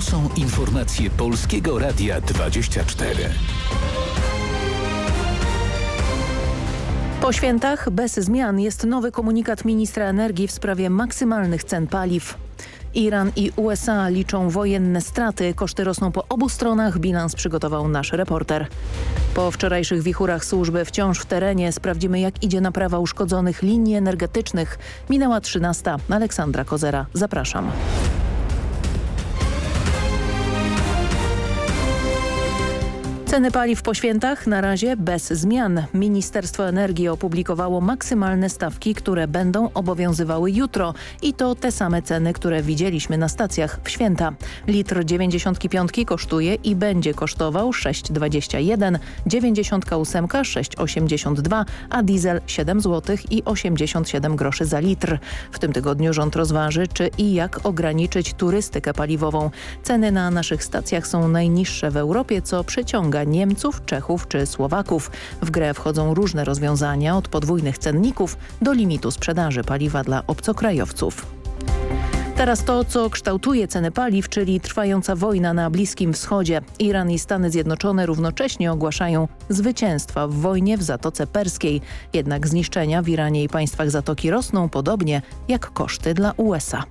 To są informacje Polskiego Radia 24. Po świętach bez zmian jest nowy komunikat ministra energii w sprawie maksymalnych cen paliw. Iran i USA liczą wojenne straty. Koszty rosną po obu stronach. Bilans przygotował nasz reporter. Po wczorajszych wichurach służby wciąż w terenie sprawdzimy jak idzie naprawa uszkodzonych linii energetycznych. Minęła 13. Aleksandra Kozera. Zapraszam. Ceny paliw po świętach na razie bez zmian. Ministerstwo Energii opublikowało maksymalne stawki, które będą obowiązywały jutro i to te same ceny, które widzieliśmy na stacjach w święta. Litr 95 kosztuje i będzie kosztował 6,21, 98 6,82, a diesel 7 zł i 87 groszy za litr. W tym tygodniu rząd rozważy, czy i jak ograniczyć turystykę paliwową. Ceny na naszych stacjach są najniższe w Europie, co przyciąga Niemców, Czechów czy Słowaków. W grę wchodzą różne rozwiązania od podwójnych cenników do limitu sprzedaży paliwa dla obcokrajowców. Teraz to, co kształtuje ceny paliw, czyli trwająca wojna na Bliskim Wschodzie. Iran i Stany Zjednoczone równocześnie ogłaszają zwycięstwa w wojnie w Zatoce Perskiej. Jednak zniszczenia w Iranie i państwach Zatoki rosną podobnie jak koszty dla USA.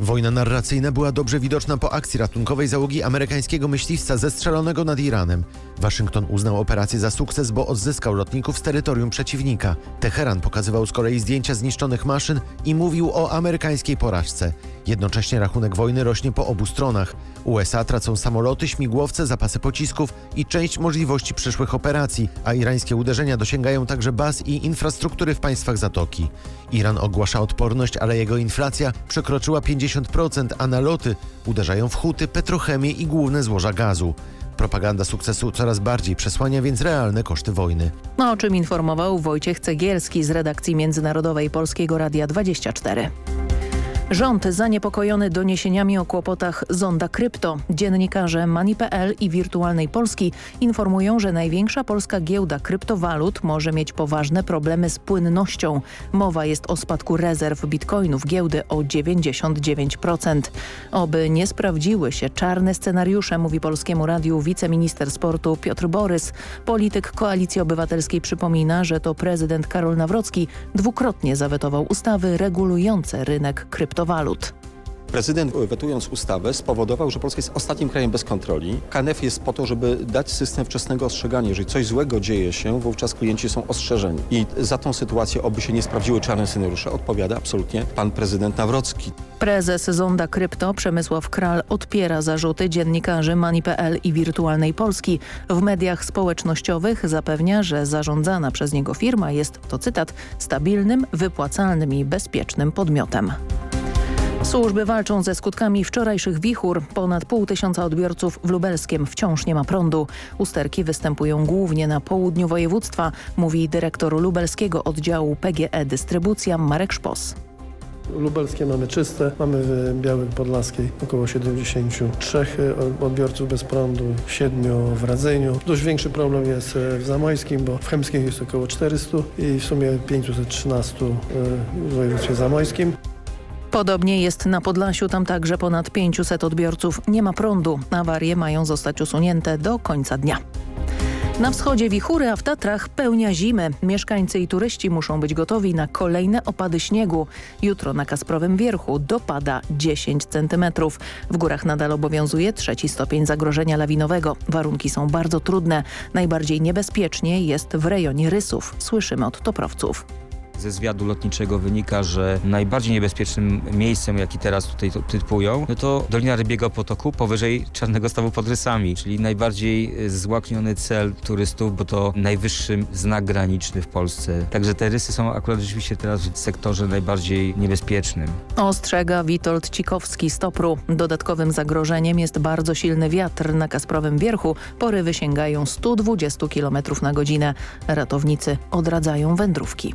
Wojna narracyjna była dobrze widoczna po akcji ratunkowej załogi amerykańskiego myśliwca zestrzelonego nad Iranem. Waszyngton uznał operację za sukces, bo odzyskał lotników z terytorium przeciwnika. Teheran pokazywał z kolei zdjęcia zniszczonych maszyn i mówił o amerykańskiej porażce. Jednocześnie rachunek wojny rośnie po obu stronach. USA tracą samoloty, śmigłowce, zapasy pocisków i część możliwości przyszłych operacji, a irańskie uderzenia dosięgają także baz i infrastruktury w państwach Zatoki. Iran ogłasza odporność, ale jego inflacja przekroczyła 50%, a naloty uderzają w huty, petrochemię i główne złoża gazu. Propaganda sukcesu coraz bardziej przesłania więc realne koszty wojny. No, o czym informował Wojciech Cegielski z redakcji międzynarodowej Polskiego Radia 24. Rząd zaniepokojony doniesieniami o kłopotach Zonda Krypto. Dziennikarze Mani.pl i Wirtualnej Polski informują, że największa polska giełda kryptowalut może mieć poważne problemy z płynnością. Mowa jest o spadku rezerw bitcoinów giełdy o 99%. Oby nie sprawdziły się czarne scenariusze, mówi Polskiemu Radiu wiceminister sportu Piotr Borys. Polityk Koalicji Obywatelskiej przypomina, że to prezydent Karol Nawrocki dwukrotnie zawetował ustawy regulujące rynek krypto kryptowalut. Prezydent wetując ustawę spowodował, że Polska jest ostatnim krajem bez kontroli. KNF jest po to, żeby dać system wczesnego ostrzegania. Jeżeli coś złego dzieje się, wówczas klienci są ostrzeżeni. I za tą sytuację, oby się nie sprawdziły czarne scenariusze, odpowiada absolutnie pan prezydent Nawrocki. Prezes Zonda Krypto Przemysław Kral odpiera zarzuty dziennikarzy Mani.pl i Wirtualnej Polski. W mediach społecznościowych zapewnia, że zarządzana przez niego firma jest, to cytat, stabilnym, wypłacalnym i bezpiecznym podmiotem. Służby walczą ze skutkami wczorajszych wichur. Ponad pół tysiąca odbiorców w Lubelskiem wciąż nie ma prądu. Usterki występują głównie na południu województwa, mówi dyrektor lubelskiego oddziału PGE Dystrybucja Marek Szpos. Lubelskie mamy czyste, mamy w Białej Podlaskiej około 73 odbiorców bez prądu, 7 w Radzyniu. Dość większy problem jest w Zamojskim, bo w Chemskiej jest około 400 i w sumie 513 w województwie zamojskim. Podobnie jest na Podlasiu, tam także ponad 500 odbiorców nie ma prądu. Awarie mają zostać usunięte do końca dnia. Na wschodzie wichury, a w Tatrach pełnia zimy. Mieszkańcy i turyści muszą być gotowi na kolejne opady śniegu. Jutro na Kasprowym Wierchu dopada 10 cm. W górach nadal obowiązuje trzeci stopień zagrożenia lawinowego. Warunki są bardzo trudne. Najbardziej niebezpiecznie jest w rejonie Rysów. Słyszymy od toprowców. Ze zwiadu lotniczego wynika, że najbardziej niebezpiecznym miejscem, jaki teraz tutaj typują, no to Dolina Rybiego Potoku powyżej Czarnego Stawu pod Rysami, czyli najbardziej e, złakniony cel turystów, bo to najwyższy znak graniczny w Polsce. Także te rysy są akurat rzeczywiście teraz w sektorze najbardziej niebezpiecznym. Ostrzega Witold Cikowski z Topru. Dodatkowym zagrożeniem jest bardzo silny wiatr na Kasprowym Wierchu. Porywy sięgają 120 km na godzinę. Ratownicy odradzają wędrówki.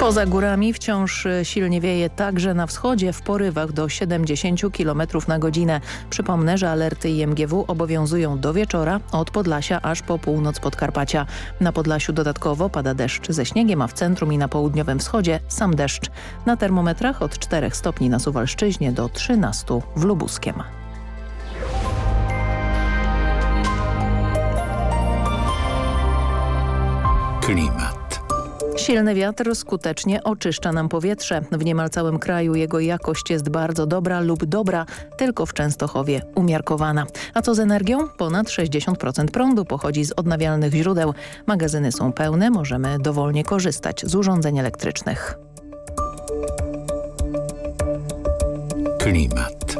Poza górami wciąż silnie wieje także na wschodzie w porywach do 70 km na godzinę. Przypomnę, że alerty IMGW obowiązują do wieczora od Podlasia aż po północ Podkarpacia. Na Podlasiu dodatkowo pada deszcz ze śniegiem, a w centrum i na południowym wschodzie sam deszcz. Na termometrach od 4 stopni na Suwalszczyźnie do 13 w Lubuskiem. Klimat. Silny wiatr skutecznie oczyszcza nam powietrze. W niemal całym kraju jego jakość jest bardzo dobra lub dobra, tylko w Częstochowie umiarkowana. A co z energią? Ponad 60% prądu pochodzi z odnawialnych źródeł. Magazyny są pełne, możemy dowolnie korzystać z urządzeń elektrycznych. Klimat.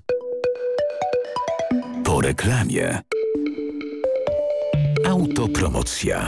Po reklamie. Autopromocja.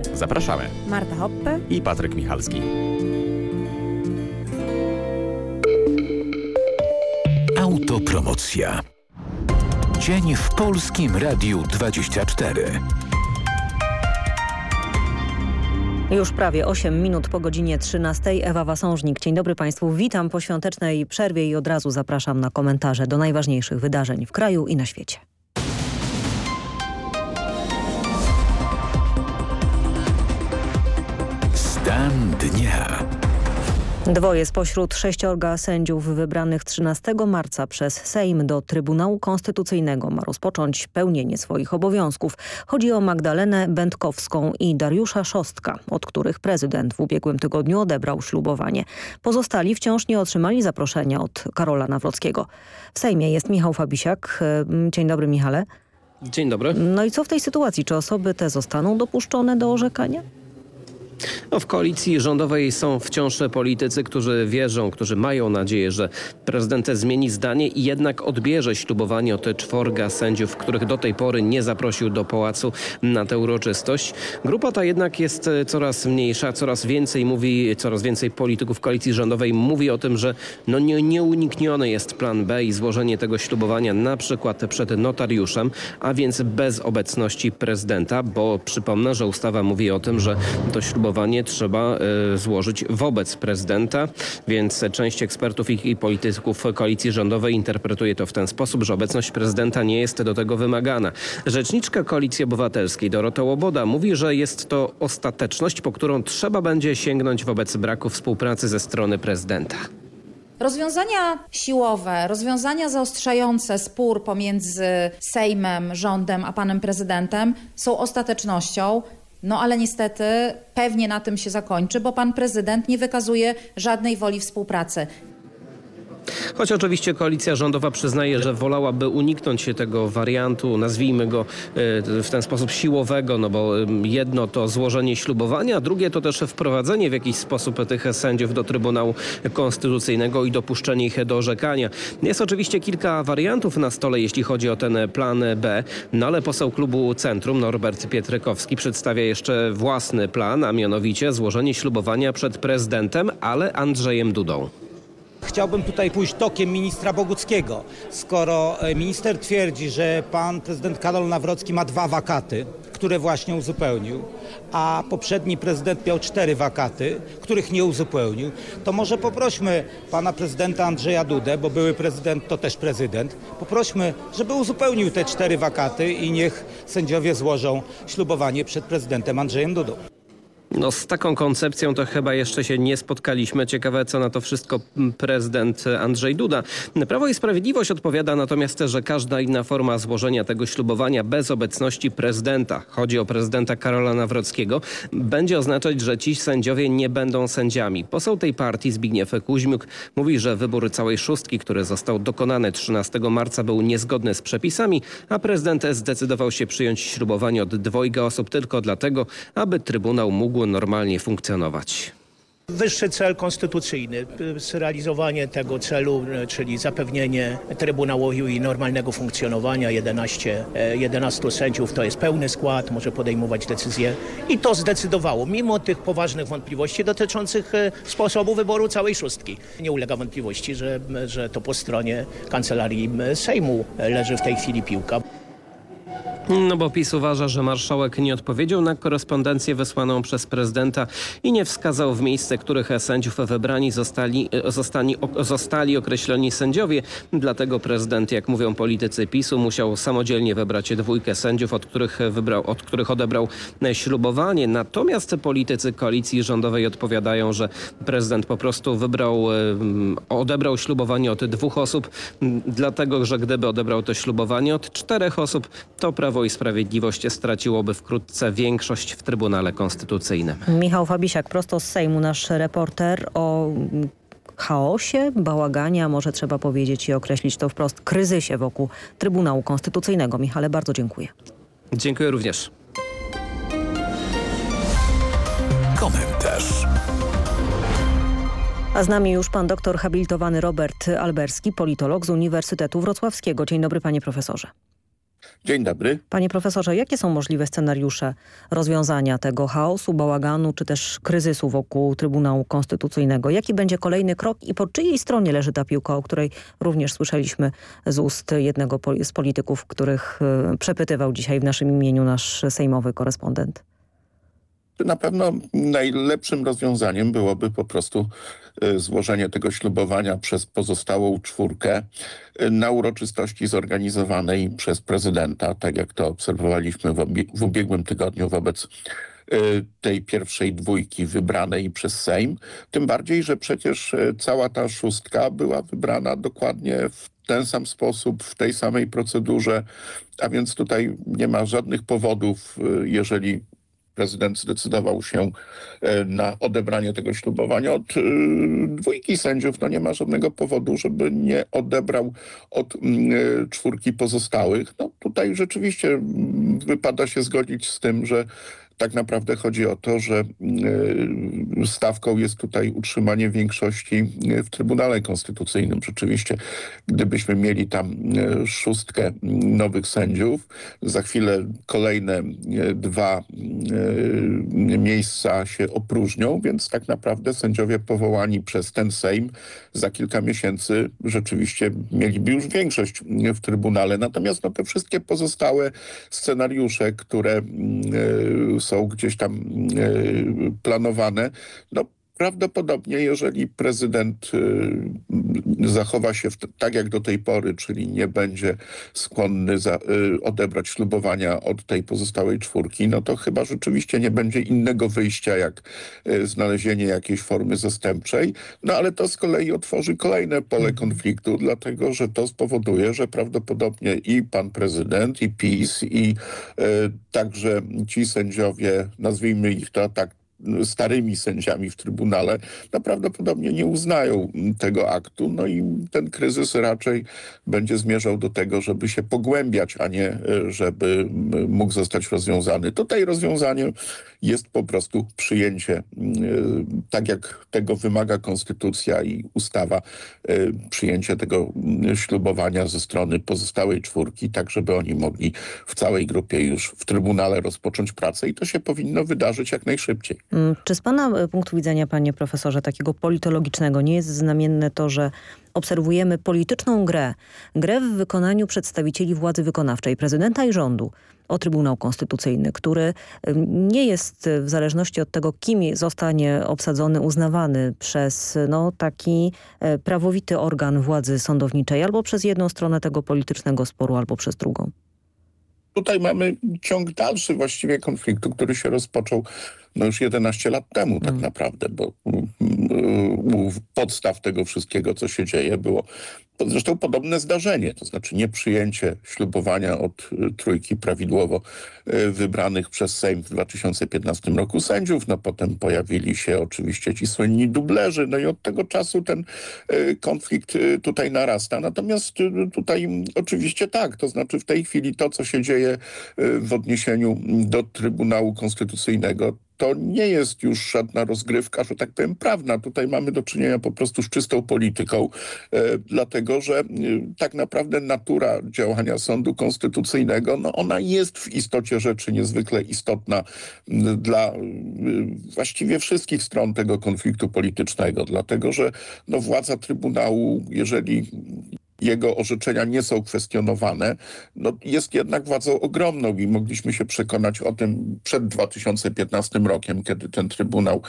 Zapraszamy. Marta Hoppe i Patryk Michalski. Autopromocja. Dzień w Polskim Radiu 24. Już prawie 8 minut po godzinie 13. Ewa Wasążnik. Dzień dobry Państwu. Witam po świątecznej przerwie i od razu zapraszam na komentarze do najważniejszych wydarzeń w kraju i na świecie. Dwoje spośród sześciorga sędziów wybranych 13 marca przez Sejm do Trybunału Konstytucyjnego ma rozpocząć pełnienie swoich obowiązków. Chodzi o Magdalenę Będkowską i Dariusza Szostka, od których prezydent w ubiegłym tygodniu odebrał ślubowanie. Pozostali wciąż nie otrzymali zaproszenia od Karola Nawrockiego. W Sejmie jest Michał Fabisiak. Dzień dobry Michale. Dzień dobry. No i co w tej sytuacji? Czy osoby te zostaną dopuszczone do orzekania? No, w koalicji rządowej są wciąż politycy, którzy wierzą, którzy mają nadzieję, że prezydent zmieni zdanie i jednak odbierze ślubowanie od czworga sędziów, których do tej pory nie zaprosił do pałacu na tę uroczystość. Grupa ta jednak jest coraz mniejsza, coraz więcej mówi, coraz więcej polityków koalicji rządowej mówi o tym, że no nie, nieunikniony jest plan B i złożenie tego ślubowania na przykład przed notariuszem, a więc bez obecności prezydenta, bo przypomnę, że ustawa mówi o tym, że to ślubowanie trzeba y, złożyć wobec prezydenta, więc część ekspertów i polityków koalicji rządowej interpretuje to w ten sposób, że obecność prezydenta nie jest do tego wymagana. Rzeczniczka Koalicji Obywatelskiej Dorota Łoboda mówi, że jest to ostateczność, po którą trzeba będzie sięgnąć wobec braku współpracy ze strony prezydenta. Rozwiązania siłowe, rozwiązania zaostrzające spór pomiędzy Sejmem, rządem a panem prezydentem są ostatecznością. No ale niestety pewnie na tym się zakończy, bo pan prezydent nie wykazuje żadnej woli współpracy. Choć oczywiście koalicja rządowa przyznaje, że wolałaby uniknąć się tego wariantu, nazwijmy go e, w ten sposób siłowego, no bo jedno to złożenie ślubowania, drugie to też wprowadzenie w jakiś sposób tych sędziów do Trybunału Konstytucyjnego i dopuszczenie ich do orzekania. Jest oczywiście kilka wariantów na stole, jeśli chodzi o ten plan B, no ale poseł klubu Centrum Norbert Pietrykowski przedstawia jeszcze własny plan, a mianowicie złożenie ślubowania przed prezydentem, ale Andrzejem Dudą. Chciałbym tutaj pójść tokiem ministra Boguckiego. Skoro e, minister twierdzi, że pan prezydent Karol Nawrocki ma dwa wakaty, które właśnie uzupełnił, a poprzedni prezydent miał cztery wakaty, których nie uzupełnił, to może poprośmy pana prezydenta Andrzeja Dudę, bo były prezydent to też prezydent, poprośmy, żeby uzupełnił te cztery wakaty i niech sędziowie złożą ślubowanie przed prezydentem Andrzejem Dudą. No z taką koncepcją to chyba jeszcze się nie spotkaliśmy. Ciekawe co na to wszystko prezydent Andrzej Duda. Prawo i Sprawiedliwość odpowiada natomiast, że każda inna forma złożenia tego ślubowania bez obecności prezydenta, chodzi o prezydenta Karola Nawrockiego, będzie oznaczać, że ci sędziowie nie będą sędziami. Poseł tej partii Zbigniew Kuźmiuk mówi, że wybór całej szóstki, który został dokonany 13 marca był niezgodny z przepisami, a prezydent zdecydował się przyjąć ślubowanie od dwojga osób tylko dlatego, aby Trybunał mógł normalnie funkcjonować. Wyższy cel konstytucyjny, zrealizowanie tego celu, czyli zapewnienie Trybunałowi normalnego funkcjonowania 11, e, 11 sędziów, to jest pełny skład, może podejmować decyzje i to zdecydowało, mimo tych poważnych wątpliwości dotyczących e, sposobu wyboru całej szóstki. Nie ulega wątpliwości, że, że to po stronie Kancelarii Sejmu leży w tej chwili piłka. No bo PiS uważa, że marszałek nie odpowiedział na korespondencję wysłaną przez prezydenta i nie wskazał w miejsce, których sędziów wybrani zostali, zostali, zostali określeni sędziowie. Dlatego prezydent, jak mówią politycy PiSu, musiał samodzielnie wybrać dwójkę sędziów, od których, wybrał, od których odebrał ślubowanie. Natomiast politycy koalicji rządowej odpowiadają, że prezydent po prostu wybrał, odebrał ślubowanie od dwóch osób, dlatego że gdyby odebrał to ślubowanie od czterech osób, to Prawo i Sprawiedliwość straciłoby wkrótce większość w Trybunale Konstytucyjnym. Michał Fabisiak, prosto z Sejmu, nasz reporter o chaosie, bałaganie, a może trzeba powiedzieć i określić to wprost, kryzysie wokół Trybunału Konstytucyjnego. Michale, bardzo dziękuję. Dziękuję również. Komentarz. A z nami już pan doktor habilitowany Robert Alberski, politolog z Uniwersytetu Wrocławskiego. Dzień dobry panie profesorze. Dzień dobry. Panie profesorze, jakie są możliwe scenariusze rozwiązania tego chaosu, bałaganu czy też kryzysu wokół Trybunału Konstytucyjnego? Jaki będzie kolejny krok i po czyjej stronie leży ta piłka, o której również słyszeliśmy z ust jednego z polityków, których e, przepytywał dzisiaj w naszym imieniu nasz sejmowy korespondent? Na pewno najlepszym rozwiązaniem byłoby po prostu y, złożenie tego ślubowania przez pozostałą czwórkę y, na uroczystości zorganizowanej przez prezydenta, tak jak to obserwowaliśmy w, ubiegłym tygodniu wobec y, tej pierwszej dwójki wybranej przez Sejm. Tym bardziej, że przecież cała ta szóstka była wybrana dokładnie w ten sam sposób, w tej samej procedurze, a więc tutaj nie ma żadnych powodów, jeżeli prezydent zdecydował się e, na odebranie tego ślubowania od e, dwójki sędziów. No nie ma żadnego powodu, żeby nie odebrał od e, czwórki pozostałych. No tutaj rzeczywiście wypada się zgodzić z tym, że tak naprawdę chodzi o to, że mm, stawką jest tutaj utrzymanie większości w Trybunale Konstytucyjnym. Rzeczywiście, gdybyśmy mieli tam e, szóstkę nowych sędziów, za chwilę kolejne e, dwa e, miejsca się opróżnią, więc tak naprawdę sędziowie powołani przez ten Sejm za kilka miesięcy rzeczywiście mieliby już większość w Trybunale. Natomiast no, te wszystkie pozostałe scenariusze, które mm, e, są gdzieś tam e, planowane, no Prawdopodobnie, jeżeli prezydent y, zachowa się tak jak do tej pory, czyli nie będzie skłonny za, y, odebrać ślubowania od tej pozostałej czwórki, no to chyba rzeczywiście nie będzie innego wyjścia jak y, znalezienie jakiejś formy zastępczej. No ale to z kolei otworzy kolejne pole konfliktu, dlatego że to spowoduje, że prawdopodobnie i pan prezydent, i PiS, i y, także ci sędziowie, nazwijmy ich to tak starymi sędziami w Trybunale, no prawdopodobnie nie uznają tego aktu. No i ten kryzys raczej będzie zmierzał do tego, żeby się pogłębiać, a nie żeby mógł zostać rozwiązany. Tutaj rozwiązaniem jest po prostu przyjęcie, tak jak tego wymaga konstytucja i ustawa, przyjęcie tego ślubowania ze strony pozostałej czwórki, tak żeby oni mogli w całej grupie już w Trybunale rozpocząć pracę i to się powinno wydarzyć jak najszybciej. Mm, czy z Pana e, punktu widzenia, Panie Profesorze, takiego politologicznego nie jest znamienne to, że obserwujemy polityczną grę, grę w wykonaniu przedstawicieli władzy wykonawczej, prezydenta i rządu o Trybunał Konstytucyjny, który nie jest w zależności od tego, kim zostanie obsadzony, uznawany przez no, taki e, prawowity organ władzy sądowniczej albo przez jedną stronę tego politycznego sporu, albo przez drugą. Tutaj mamy ciąg dalszy właściwie konfliktu, który się rozpoczął no już 11 lat temu tak mm. naprawdę, bo u podstaw tego wszystkiego, co się dzieje, było zresztą podobne zdarzenie, to znaczy nieprzyjęcie ślubowania od y, trójki prawidłowo y, wybranych przez Sejm w 2015 roku sędziów. No potem pojawili się oczywiście ci słynni dublerzy, no i od tego czasu ten y, konflikt tutaj narasta. Natomiast tutaj oczywiście tak, to znaczy w tej chwili to, co się dzieje w odniesieniu do Trybunału Konstytucyjnego, to nie jest już żadna rozgrywka, że tak powiem, prawna. Tutaj mamy do czynienia po prostu z czystą polityką, e, dlatego że e, tak naprawdę natura działania sądu konstytucyjnego, no ona jest w istocie rzeczy niezwykle istotna dla właściwie wszystkich stron tego konfliktu politycznego, dlatego że no, władza Trybunału, jeżeli jego orzeczenia nie są kwestionowane, no jest jednak władzą ogromną i mogliśmy się przekonać o tym przed 2015 rokiem, kiedy ten Trybunał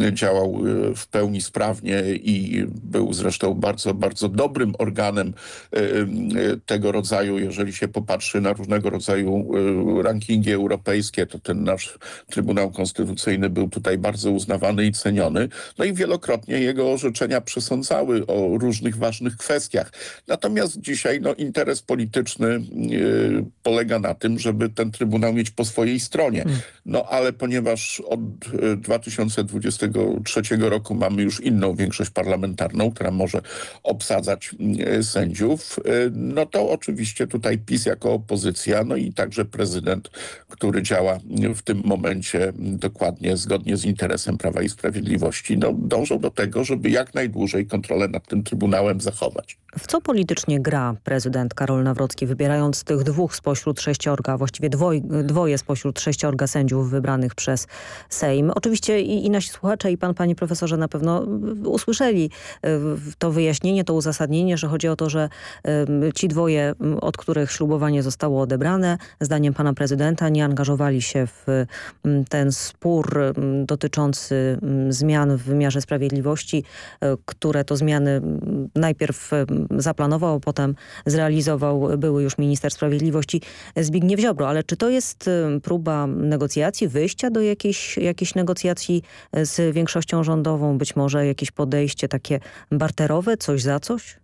e, działał e, w pełni sprawnie i był zresztą bardzo, bardzo dobrym organem e, tego rodzaju. Jeżeli się popatrzy na różnego rodzaju rankingi europejskie, to ten nasz Trybunał Konstytucyjny był tutaj bardzo uznawany i ceniony. No i wielokrotnie jego orzeczenia przesądzały o różnych ważnych kwestiach. Natomiast dzisiaj no, interes polityczny yy, polega na tym, żeby ten Trybunał mieć po swojej stronie. Mm. No ale ponieważ od 2023 e, roku mamy już inną większość parlamentarną, która może obsadzać yy, sędziów, yy, no to oczywiście tutaj PiS jako opozycja, no i także prezydent, który działa w tym momencie dokładnie zgodnie z interesem Prawa i Sprawiedliwości, no dążą do tego, żeby jak najdłużej kontrolę nad tym Trybunałem zachować. W co politycznie gra prezydent Karol Nawrocki, wybierając tych dwóch spośród sześciorga, właściwie dwoj, dwoje spośród sześciorga sędziów wybranych przez Sejm? Oczywiście i, i nasi słuchacze i pan, panie profesorze, na pewno usłyszeli e, to wyjaśnienie, to uzasadnienie, że chodzi o to, że ci dwoje, od których ślubowanie zostało odebrane, zdaniem pana prezydenta nie angażowali się w ten spór dotyczący zmian w wymiarze sprawiedliwości, które to zmiany najpierw zaplanował, potem zrealizował były już minister sprawiedliwości Zbigniew Ziobro. Ale czy to jest y, próba negocjacji, wyjścia do jakiejś, jakiejś negocjacji z większością rządową? Być może jakieś podejście takie barterowe, coś za coś?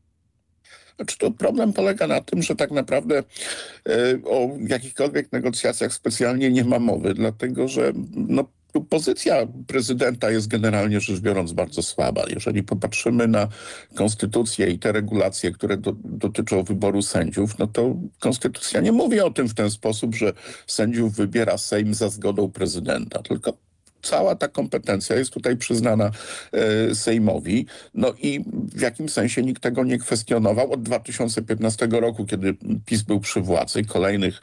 Znaczy problem polega na tym, że tak naprawdę e, o jakichkolwiek negocjacjach specjalnie nie ma mowy, dlatego że no, pozycja prezydenta jest generalnie rzecz biorąc bardzo słaba. Jeżeli popatrzymy na konstytucję i te regulacje, które do, dotyczą wyboru sędziów, no to konstytucja nie mówi o tym w ten sposób, że sędziów wybiera Sejm za zgodą prezydenta, tylko cała ta kompetencja jest tutaj przyznana e, Sejmowi. No i w jakim sensie nikt tego nie kwestionował. Od 2015 roku, kiedy PiS był przy władzy, kolejnych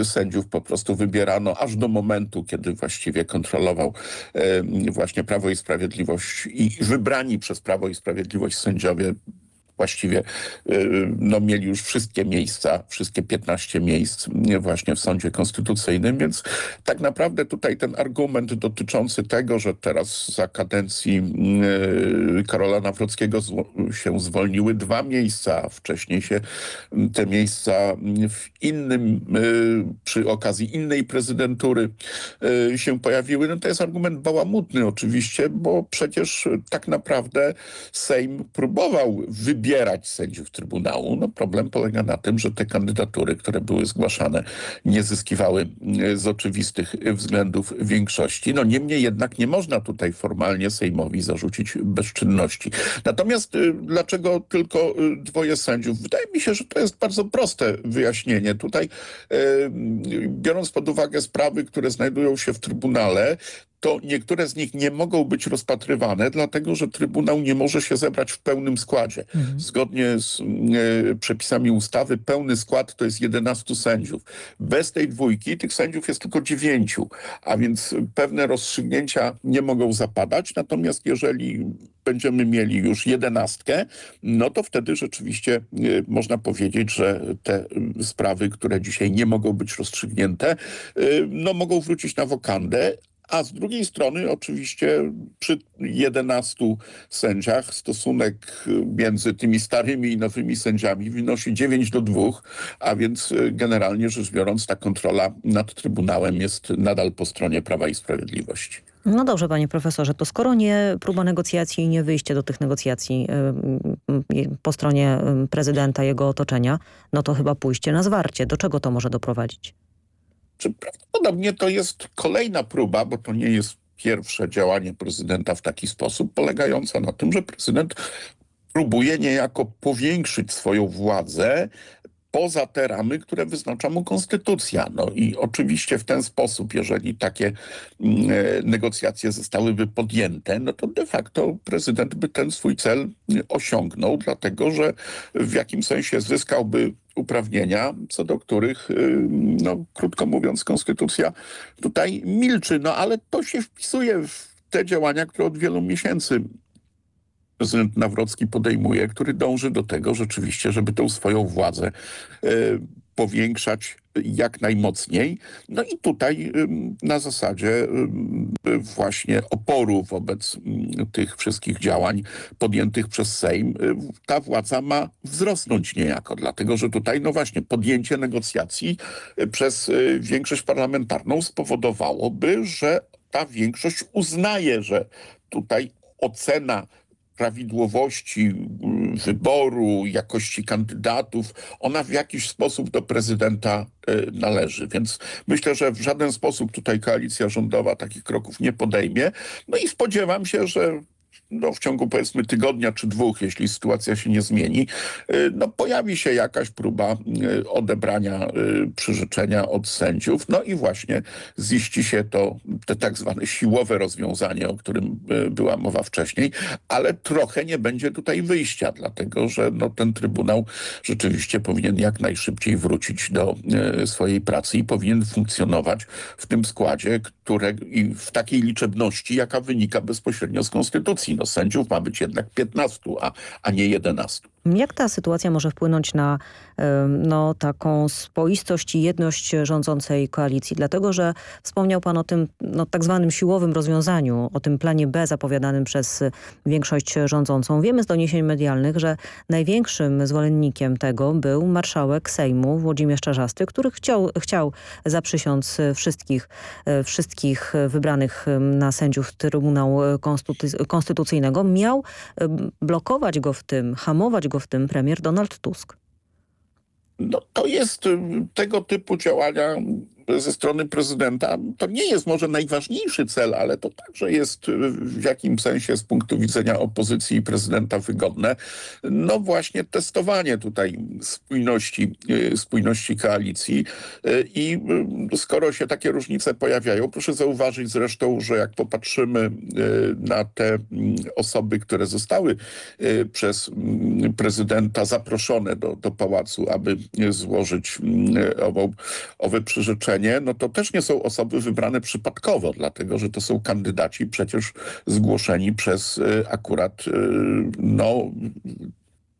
e, sędziów po prostu wybierano aż do momentu, kiedy właściwie kontrolował właśnie Prawo i Sprawiedliwość i wybrani przez Prawo i Sprawiedliwość sędziowie właściwie y, no, mieli już wszystkie miejsca, wszystkie 15 miejsc właśnie w sądzie konstytucyjnym, więc tak naprawdę tutaj ten argument dotyczący tego, że teraz za kadencji y, Karola Nawrockiego się zwolniły dwa miejsca, a wcześniej się te miejsca w innym, y, przy okazji innej prezydentury się pojawiły, no to jest argument bałamutny oczywiście, bo przecież tak naprawdę Sejm próbował wybierać wybierać sędziów Trybunału. No problem polega na tym, że te kandydatury, które były zgłaszane, nie zyskiwały e, z oczywistych względów większości. No niemniej jednak nie można tutaj formalnie Sejmowi zarzucić bezczynności. Natomiast e, dlaczego tylko e, dwoje sędziów? Wydaje mi się, że to jest bardzo proste wyjaśnienie. Tutaj biorąc pod uwagę sprawy, które znajdują się w Trybunale, to niektóre z nich nie mogą być rozpatrywane, dlatego że Trybunał nie może się zebrać w pełnym składzie. Mhm. Zgodnie z e, przepisami ustawy pełny skład to jest 11 sędziów. Bez tej dwójki tych sędziów jest tylko dziewięciu, a więc pewne rozstrzygnięcia nie mogą zapadać. Natomiast jeżeli będziemy mieli już jedenastkę, no to wtedy rzeczywiście e, można powiedzieć, że te sprawy, które dzisiaj nie mogą być rozstrzygnięte, e, no mogą wrócić na wokandę, a z drugiej strony oczywiście przy 11 sędziach stosunek między tymi starymi i nowymi sędziami wynosi 9 do 2, a więc e, generalnie rzecz biorąc ta kontrola nad Trybunałem jest nadal po stronie Prawa i Sprawiedliwości. No dobrze, panie profesorze, to skoro nie próba negocjacji i nie wyjście do tych negocjacji po stronie prezydenta, jego otoczenia, no to chyba pójście na zwarcie. Do czego to może doprowadzić? Czy prawdopodobnie to jest kolejna próba, bo to nie jest pierwsze działanie prezydenta w taki sposób, polegająca na tym, że prezydent próbuje niejako powiększyć swoją władzę poza te ramy, które wyznacza mu konstytucja. No i oczywiście w ten sposób, jeżeli takie mm, e, negocjacje zostałyby podjęte, no to de facto prezydent by ten swój cel osiągnął, dlatego że w jakim sensie zyskałby uprawnienia, co do których, y, no, krótko mówiąc, konstytucja tutaj milczy. No ale to się wpisuje w te działania, które od wielu miesięcy prezydent Nawrocki podejmuje, który dąży do tego rzeczywiście, żeby tą swoją władzę y, powiększać jak najmocniej. No i tutaj na zasadzie właśnie oporu wobec tych wszystkich działań podjętych przez Sejm ta władza ma wzrosnąć niejako, dlatego że tutaj no właśnie podjęcie negocjacji przez większość parlamentarną spowodowałoby, że ta większość uznaje, że tutaj ocena prawidłowości wyboru, jakości kandydatów, ona w jakiś sposób do prezydenta e, należy. Więc myślę, że w żaden sposób tutaj koalicja rządowa takich kroków nie podejmie. No i spodziewam się, że no, w ciągu powiedzmy tygodnia czy dwóch, jeśli sytuacja się nie zmieni, y, no, pojawi się jakaś próba y, odebrania y, przyrzeczenia od sędziów. No i właśnie ziści się to te tak zwane siłowe rozwiązanie, o którym była mowa wcześniej, ale trochę nie będzie tutaj wyjścia, dlatego że no, ten Trybunał rzeczywiście powinien jak najszybciej wrócić do swojej pracy i powinien funkcjonować w tym składzie, które, i w takiej liczebności, jaka wynika bezpośrednio z Konstytucji no sędziów ma być jednak 15, a, a nie 11. Jak ta sytuacja może wpłynąć na no, taką spoistość i jedność rządzącej koalicji? Dlatego, że wspomniał pan o tym no, tak zwanym siłowym rozwiązaniu, o tym planie B zapowiadanym przez większość rządzącą. Wiemy z doniesień medialnych, że największym zwolennikiem tego był marszałek Sejmu Włodzimierz Czarzasty, który chciał, chciał zaprzysiąc wszystkich, wszystkich wybranych na sędziów Trybunału Konstytucyjnego. Miał blokować go w tym, hamować go w tym premier Donald Tusk. No, to jest y, tego typu działania ze strony prezydenta to nie jest może najważniejszy cel, ale to także jest w jakim sensie z punktu widzenia opozycji i prezydenta wygodne. No właśnie testowanie tutaj spójności, y, spójności koalicji y, i y, skoro się takie różnice pojawiają, proszę zauważyć zresztą, że jak popatrzymy na te mm, osoby, które zostały przez mm, prezydenta zaproszone do, do pałacu, aby złożyć mm, owo, owe przyrzeczenie, no to też nie są osoby wybrane przypadkowo, dlatego że to są kandydaci przecież zgłoszeni przez y, akurat y, no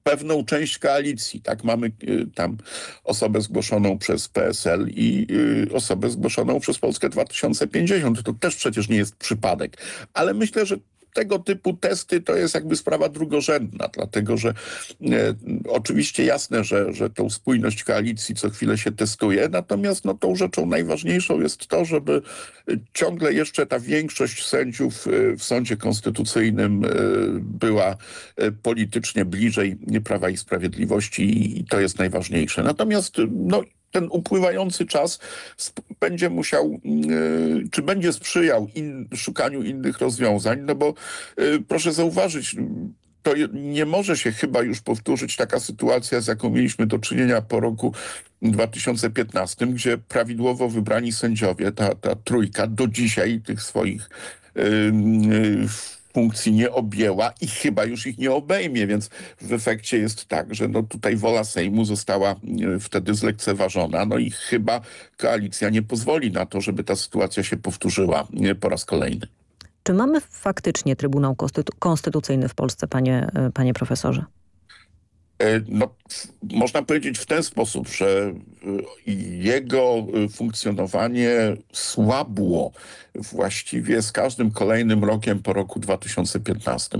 pewną część koalicji. Tak, mamy y, tam osobę zgłoszoną przez PSL i osobę zgłoszoną przez Polskę 2050. To też przecież nie jest przypadek. Ale myślę, że tego typu testy to jest jakby sprawa drugorzędna, dlatego że e, oczywiście jasne, że, że tą spójność koalicji co chwilę się testuje, natomiast no, tą rzeczą najważniejszą jest to, żeby ciągle jeszcze ta większość sędziów e, w sądzie konstytucyjnym e, była e, politycznie bliżej Prawa i Sprawiedliwości i to jest najważniejsze. Natomiast no, ten upływający czas będzie musiał, czy będzie sprzyjał in, szukaniu innych rozwiązań, no bo proszę zauważyć, to nie może się chyba już powtórzyć taka sytuacja, z jaką mieliśmy do czynienia po roku 2015, gdzie prawidłowo wybrani sędziowie, ta, ta trójka do dzisiaj tych swoich yy, funkcji nie objęła i chyba już ich nie obejmie, więc w efekcie jest tak, że no tutaj wola Sejmu została wtedy zlekceważona, no i chyba koalicja nie pozwoli na to, żeby ta sytuacja się powtórzyła po raz kolejny. Czy mamy faktycznie Trybunał Konstytucyjny w Polsce, panie, e, panie profesorze? E, no, można powiedzieć w ten sposób, że e, jego funkcjonowanie słabło właściwie z każdym kolejnym rokiem po roku 2015.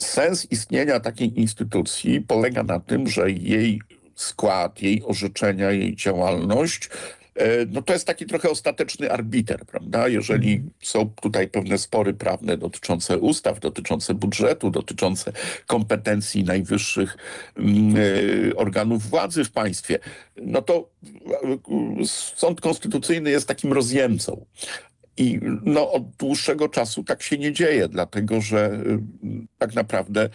Sens istnienia takiej instytucji polega na tym, że jej skład, jej orzeczenia, jej działalność E, no to jest taki trochę ostateczny arbiter, prawda? Jeżeli są tutaj pewne spory prawne dotyczące ustaw, dotyczące budżetu, dotyczące kompetencji najwyższych mm, e, organów władzy w państwie, no to e, sąd konstytucyjny jest takim rozjemcą. I no, od dłuższego czasu tak się nie dzieje, dlatego że tak naprawdę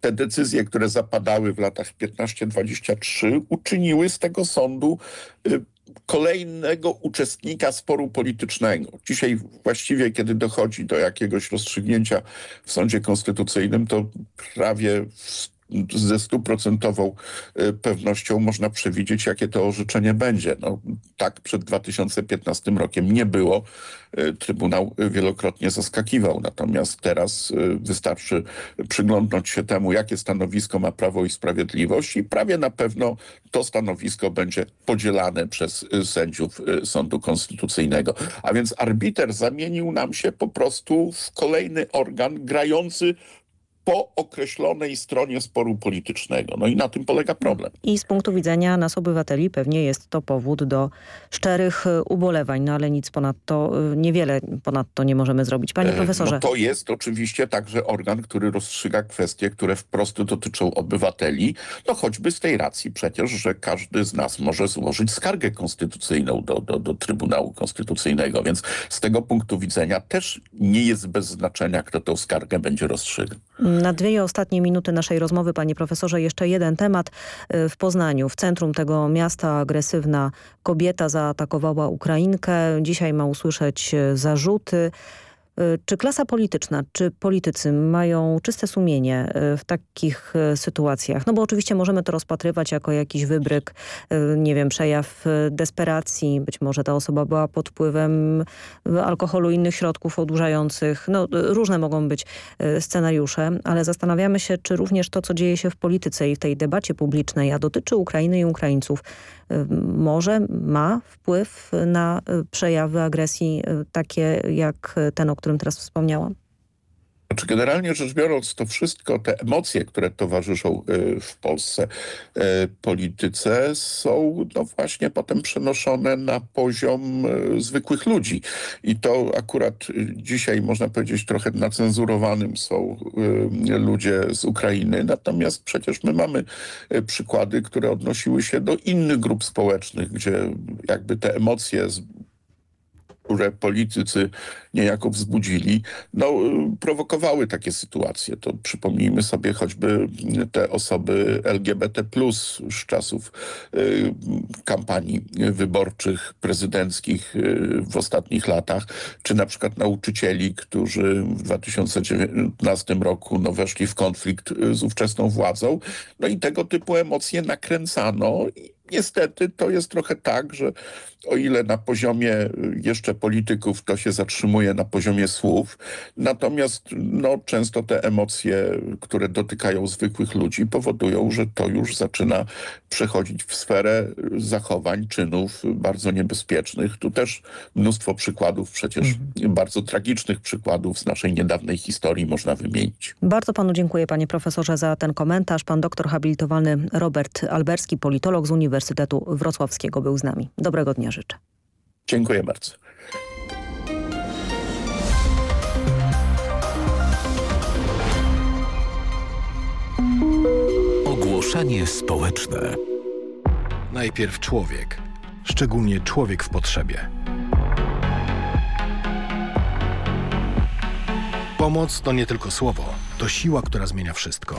te decyzje, które zapadały w latach 15-23 uczyniły z tego sądu y, kolejnego uczestnika sporu politycznego. Dzisiaj właściwie, kiedy dochodzi do jakiegoś rozstrzygnięcia w sądzie konstytucyjnym, to prawie ze stuprocentową y, pewnością można przewidzieć, jakie to orzeczenie będzie. No, tak przed 2015 rokiem nie było. Y, Trybunał wielokrotnie zaskakiwał, natomiast teraz y, wystarczy przyglądnąć się temu, jakie stanowisko ma Prawo i Sprawiedliwość i prawie na pewno to stanowisko będzie podzielane przez sędziów Sądu Konstytucyjnego. A więc arbiter zamienił nam się po prostu w kolejny organ grający po określonej stronie sporu politycznego. No i na tym polega problem. I z punktu widzenia nas obywateli pewnie jest to powód do szczerych e, ubolewań, no ale nic ponadto, e, niewiele ponadto nie możemy zrobić. Panie e, profesorze. No to jest oczywiście także organ, który rozstrzyga kwestie, które wprost dotyczą obywateli, no choćby z tej racji przecież, że każdy z nas może złożyć skargę konstytucyjną do, do, do Trybunału Konstytucyjnego, więc z tego punktu widzenia też nie jest bez znaczenia, kto tę skargę będzie rozstrzygał. Na dwie ostatnie minuty naszej rozmowy, panie profesorze, jeszcze jeden temat. Y, w Poznaniu, w centrum tego miasta, agresywna kobieta zaatakowała Ukrainkę. Dzisiaj ma usłyszeć y, zarzuty. Y, czy klasa polityczna, czy politycy mają czyste sumienie y, w takich y, sytuacjach? No bo oczywiście możemy to rozpatrywać jako jakiś wybryk, nie wiem, przejaw desperacji. Być może ta osoba była pod wpływem alkoholu, innych środków odurzających. No różne mogą być scenariusze, ale zastanawiamy się, czy również to, co dzieje się w polityce i w tej debacie publicznej, a dotyczy Ukrainy i Ukraińców, może ma wpływ na przejawy agresji takie jak ten, o którym teraz wspomniałam? Znaczy generalnie rzecz biorąc, to wszystko, te emocje, które towarzyszą y, w Polsce y, polityce są no właśnie potem przenoszone na poziom y, zwykłych ludzi. I to akurat dzisiaj można powiedzieć trochę nacenzurowanym są ludzie z Ukrainy. Natomiast przecież my mamy przykłady, które odnosiły się do innych grup społecznych, gdzie jakby te emocje które politycy niejako wzbudzili, no, prowokowały takie sytuacje. To przypomnijmy sobie choćby te osoby LGBT+, z czasów y, kampanii wyborczych, prezydenckich y, w ostatnich latach, czy na przykład nauczycieli, którzy w 2019 roku no, weszli w konflikt y, z ówczesną władzą. No i tego typu emocje nakręcano niestety to jest trochę tak, że o ile na poziomie jeszcze polityków to się zatrzymuje na poziomie słów, natomiast no, często te emocje, które dotykają zwykłych ludzi powodują, że to już zaczyna przechodzić w sferę zachowań, czynów bardzo niebezpiecznych. Tu też mnóstwo przykładów, przecież mhm. bardzo tragicznych przykładów z naszej niedawnej historii można wymienić. Bardzo panu dziękuję panie profesorze za ten komentarz. Pan doktor habilitowany Robert Alberski, politolog z Uniwersytetu Wrocławskiego był z nami. Dobrego dnia życzę. Dziękuję bardzo. Ogłoszenie społeczne. Najpierw człowiek, szczególnie człowiek w potrzebie. Pomoc to nie tylko słowo, to siła, która zmienia wszystko.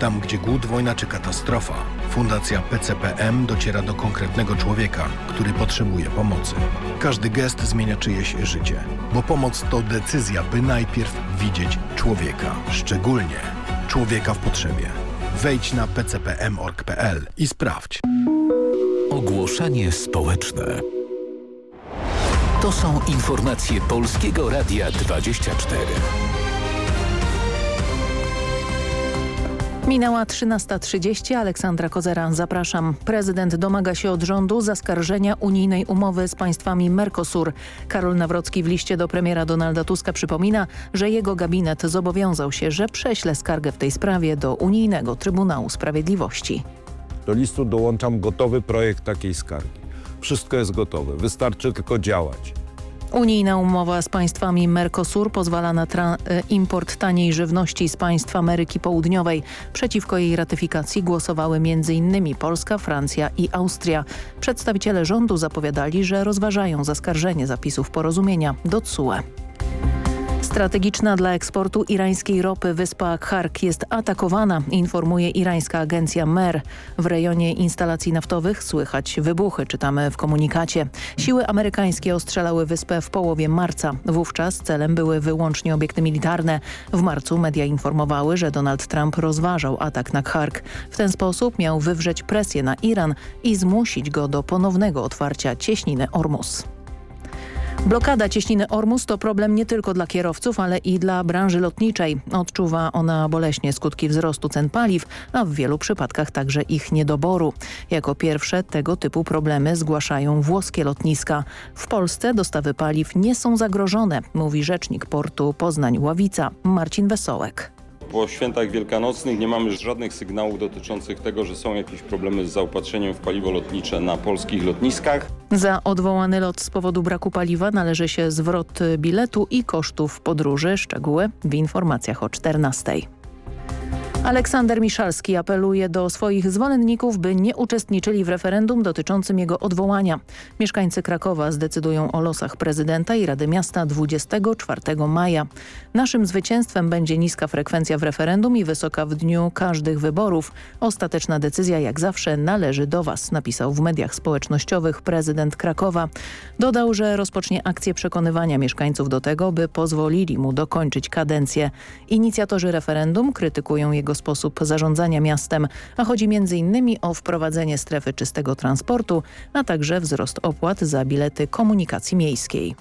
Tam, gdzie głód, wojna czy katastrofa, Fundacja PCPM dociera do konkretnego człowieka, który potrzebuje pomocy. Każdy gest zmienia czyjeś życie, bo pomoc to decyzja, by najpierw widzieć człowieka, szczególnie człowieka w potrzebie. Wejdź na pcpm.org.pl i sprawdź. Ogłoszenie społeczne. To są informacje Polskiego Radia 24. Minęła 13.30. Aleksandra Kozera, zapraszam. Prezydent domaga się od rządu zaskarżenia unijnej umowy z państwami Mercosur. Karol Nawrocki w liście do premiera Donalda Tuska przypomina, że jego gabinet zobowiązał się, że prześle skargę w tej sprawie do Unijnego Trybunału Sprawiedliwości. Do listu dołączam gotowy projekt takiej skargi. Wszystko jest gotowe, wystarczy tylko działać. Unijna umowa z państwami Mercosur pozwala na e, import taniej żywności z państw Ameryki Południowej. Przeciwko jej ratyfikacji głosowały m.in. Polska, Francja i Austria. Przedstawiciele rządu zapowiadali, że rozważają zaskarżenie zapisów porozumienia do TSUE. Strategiczna dla eksportu irańskiej ropy wyspa Khark jest atakowana, informuje irańska agencja MER. W rejonie instalacji naftowych słychać wybuchy, czytamy w komunikacie. Siły amerykańskie ostrzelały wyspę w połowie marca. Wówczas celem były wyłącznie obiekty militarne. W marcu media informowały, że Donald Trump rozważał atak na Khark. W ten sposób miał wywrzeć presję na Iran i zmusić go do ponownego otwarcia cieśniny Ormus. Blokada cieśniny Ormus to problem nie tylko dla kierowców, ale i dla branży lotniczej. Odczuwa ona boleśnie skutki wzrostu cen paliw, a w wielu przypadkach także ich niedoboru. Jako pierwsze tego typu problemy zgłaszają włoskie lotniska. W Polsce dostawy paliw nie są zagrożone, mówi rzecznik portu Poznań-Ławica Marcin Wesołek. Po świętach wielkanocnych nie mamy żadnych sygnałów dotyczących tego, że są jakieś problemy z zaopatrzeniem w paliwo lotnicze na polskich lotniskach. Za odwołany lot z powodu braku paliwa należy się zwrot biletu i kosztów podróży. Szczegóły w informacjach o 14. Aleksander Miszalski apeluje do swoich zwolenników, by nie uczestniczyli w referendum dotyczącym jego odwołania. Mieszkańcy Krakowa zdecydują o losach prezydenta i Rady Miasta 24 maja. Naszym zwycięstwem będzie niska frekwencja w referendum i wysoka w dniu każdych wyborów. Ostateczna decyzja jak zawsze należy do Was, napisał w mediach społecznościowych prezydent Krakowa. Dodał, że rozpocznie akcję przekonywania mieszkańców do tego, by pozwolili mu dokończyć kadencję. Inicjatorzy referendum krytykują jego sposób zarządzania miastem, a chodzi m.in. o wprowadzenie strefy czystego transportu, a także wzrost opłat za bilety komunikacji miejskiej.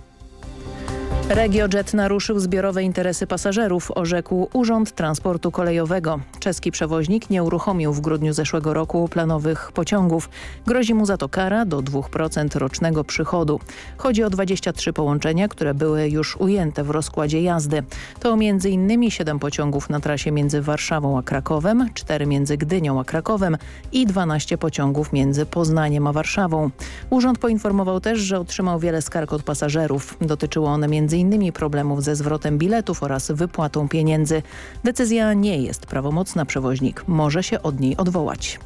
RegioJet naruszył zbiorowe interesy pasażerów, orzekł Urząd Transportu Kolejowego. Czeski przewoźnik nie uruchomił w grudniu zeszłego roku planowych pociągów. Grozi mu za to kara do 2% rocznego przychodu. Chodzi o 23 połączenia, które były już ujęte w rozkładzie jazdy. To m.in. 7 pociągów na trasie między Warszawą a Krakowem, 4 między Gdynią a Krakowem i 12 pociągów między Poznaniem a Warszawą. Urząd poinformował też, że otrzymał wiele skarg od pasażerów. Dotyczyło one m.in innymi problemów ze zwrotem biletów oraz wypłatą pieniędzy. Decyzja nie jest prawomocna. Przewoźnik może się od niej odwołać.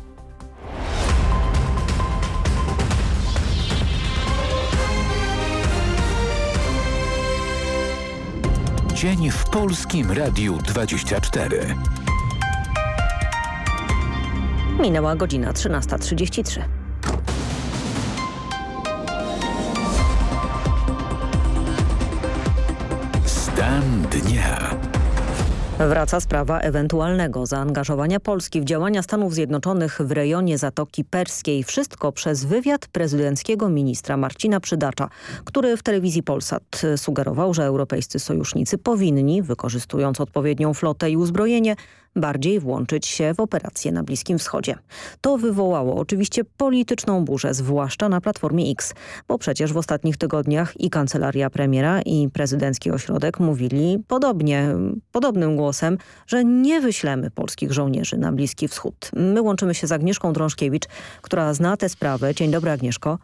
Dzień w Polskim Radiu 24. Minęła godzina 13.33. Dan dnia. Wraca sprawa ewentualnego zaangażowania Polski w działania Stanów Zjednoczonych w rejonie Zatoki Perskiej. Wszystko przez wywiad prezydenckiego ministra Marcina Przydacza, który w telewizji Polsat sugerował, że europejscy sojusznicy powinni, wykorzystując odpowiednią flotę i uzbrojenie, bardziej włączyć się w operacje na Bliskim Wschodzie. To wywołało oczywiście polityczną burzę, zwłaszcza na Platformie X, bo przecież w ostatnich tygodniach i kancelaria premiera i prezydencki ośrodek mówili podobnie, podobnym głosem, że nie wyślemy polskich żołnierzy na Bliski Wschód. My łączymy się z Agnieszką Drążkiewicz, która zna tę sprawę. Dzień dobry Agnieszko.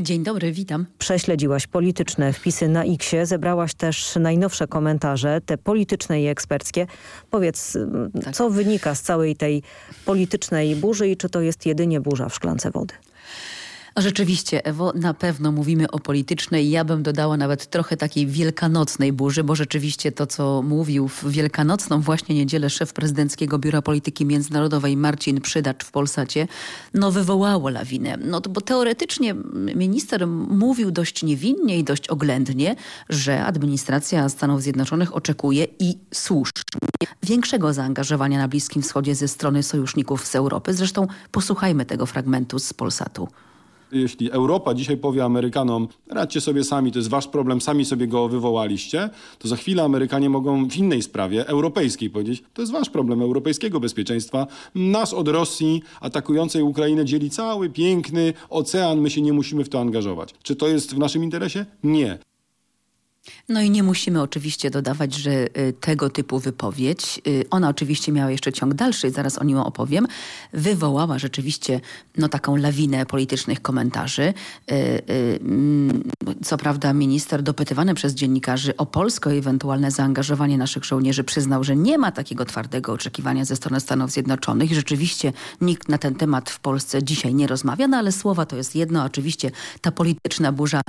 Dzień dobry, witam. Prześledziłaś polityczne wpisy na Xie, zebrałaś też najnowsze komentarze, te polityczne i eksperckie. Powiedz, tak. co wynika z całej tej politycznej burzy i czy to jest jedynie burza w szklance wody? Rzeczywiście, Ewo, na pewno mówimy o politycznej. Ja bym dodała nawet trochę takiej wielkanocnej burzy, bo rzeczywiście to, co mówił w wielkanocną właśnie niedzielę szef prezydenckiego Biura Polityki Międzynarodowej Marcin Przydacz w Polsacie, no wywołało lawinę. No bo teoretycznie minister mówił dość niewinnie i dość oględnie, że administracja Stanów Zjednoczonych oczekuje i słusznie większego zaangażowania na Bliskim Wschodzie ze strony sojuszników z Europy. Zresztą posłuchajmy tego fragmentu z Polsatu. Jeśli Europa dzisiaj powie Amerykanom, radźcie sobie sami, to jest wasz problem, sami sobie go wywołaliście, to za chwilę Amerykanie mogą w innej sprawie, europejskiej, powiedzieć, to jest wasz problem europejskiego bezpieczeństwa. Nas od Rosji atakującej Ukrainę dzieli cały piękny ocean, my się nie musimy w to angażować. Czy to jest w naszym interesie? Nie. No i nie musimy oczywiście dodawać, że y, tego typu wypowiedź, y, ona oczywiście miała jeszcze ciąg dalszy, zaraz o nim opowiem, wywołała rzeczywiście no, taką lawinę politycznych komentarzy. Y, co prawda minister dopytywany przez dziennikarzy o polsko ewentualne zaangażowanie naszych żołnierzy przyznał, że nie ma takiego twardego oczekiwania ze strony Stanów Zjednoczonych. Rzeczywiście nikt na ten temat w Polsce dzisiaj nie rozmawia, no ale słowa to jest jedno. Oczywiście ta polityczna burza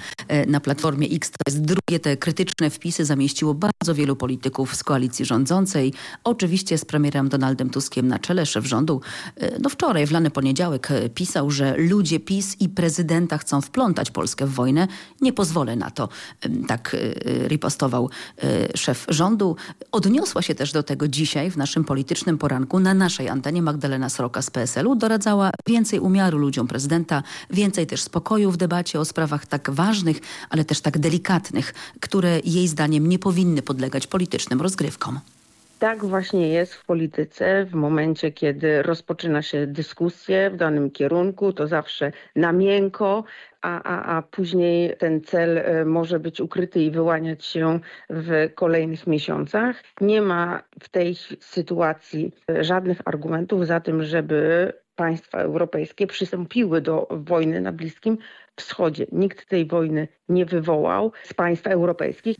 na Platformie X to jest drugie te krytyczne wpisy zamieściło bardzo wielu polityków z koalicji rządzącej. Oczywiście z premierem Donaldem Tuskiem na czele szef rządu e, no wczoraj w lany poniedziałek e, pisał, że ludzie PiS i prezydenta chcą wplątać Polskę w wojnę. Nie pozwolę na to. Tak e, ripostował szef rządu. Odniosła się też do tego dzisiaj w naszym politycznym poranku na naszej antenie Magdalena Sroka z PSL-u. Doradzała więcej umiaru ludziom prezydenta, więcej też spokoju w debacie o sprawach tak ważnych, ale też tak delikatnych, które jej zdaniem nie powinny podlegać politycznym rozgrywkom. Tak właśnie jest w polityce. W momencie, kiedy rozpoczyna się dyskusję w danym kierunku, to zawsze na miękko, a, a, a później ten cel e, może być ukryty i wyłaniać się w kolejnych miesiącach. Nie ma w tej sytuacji e, żadnych argumentów za tym, żeby państwa europejskie przystąpiły do wojny na Bliskim Wschodzie. Nikt tej wojny nie wywołał z państw europejskich.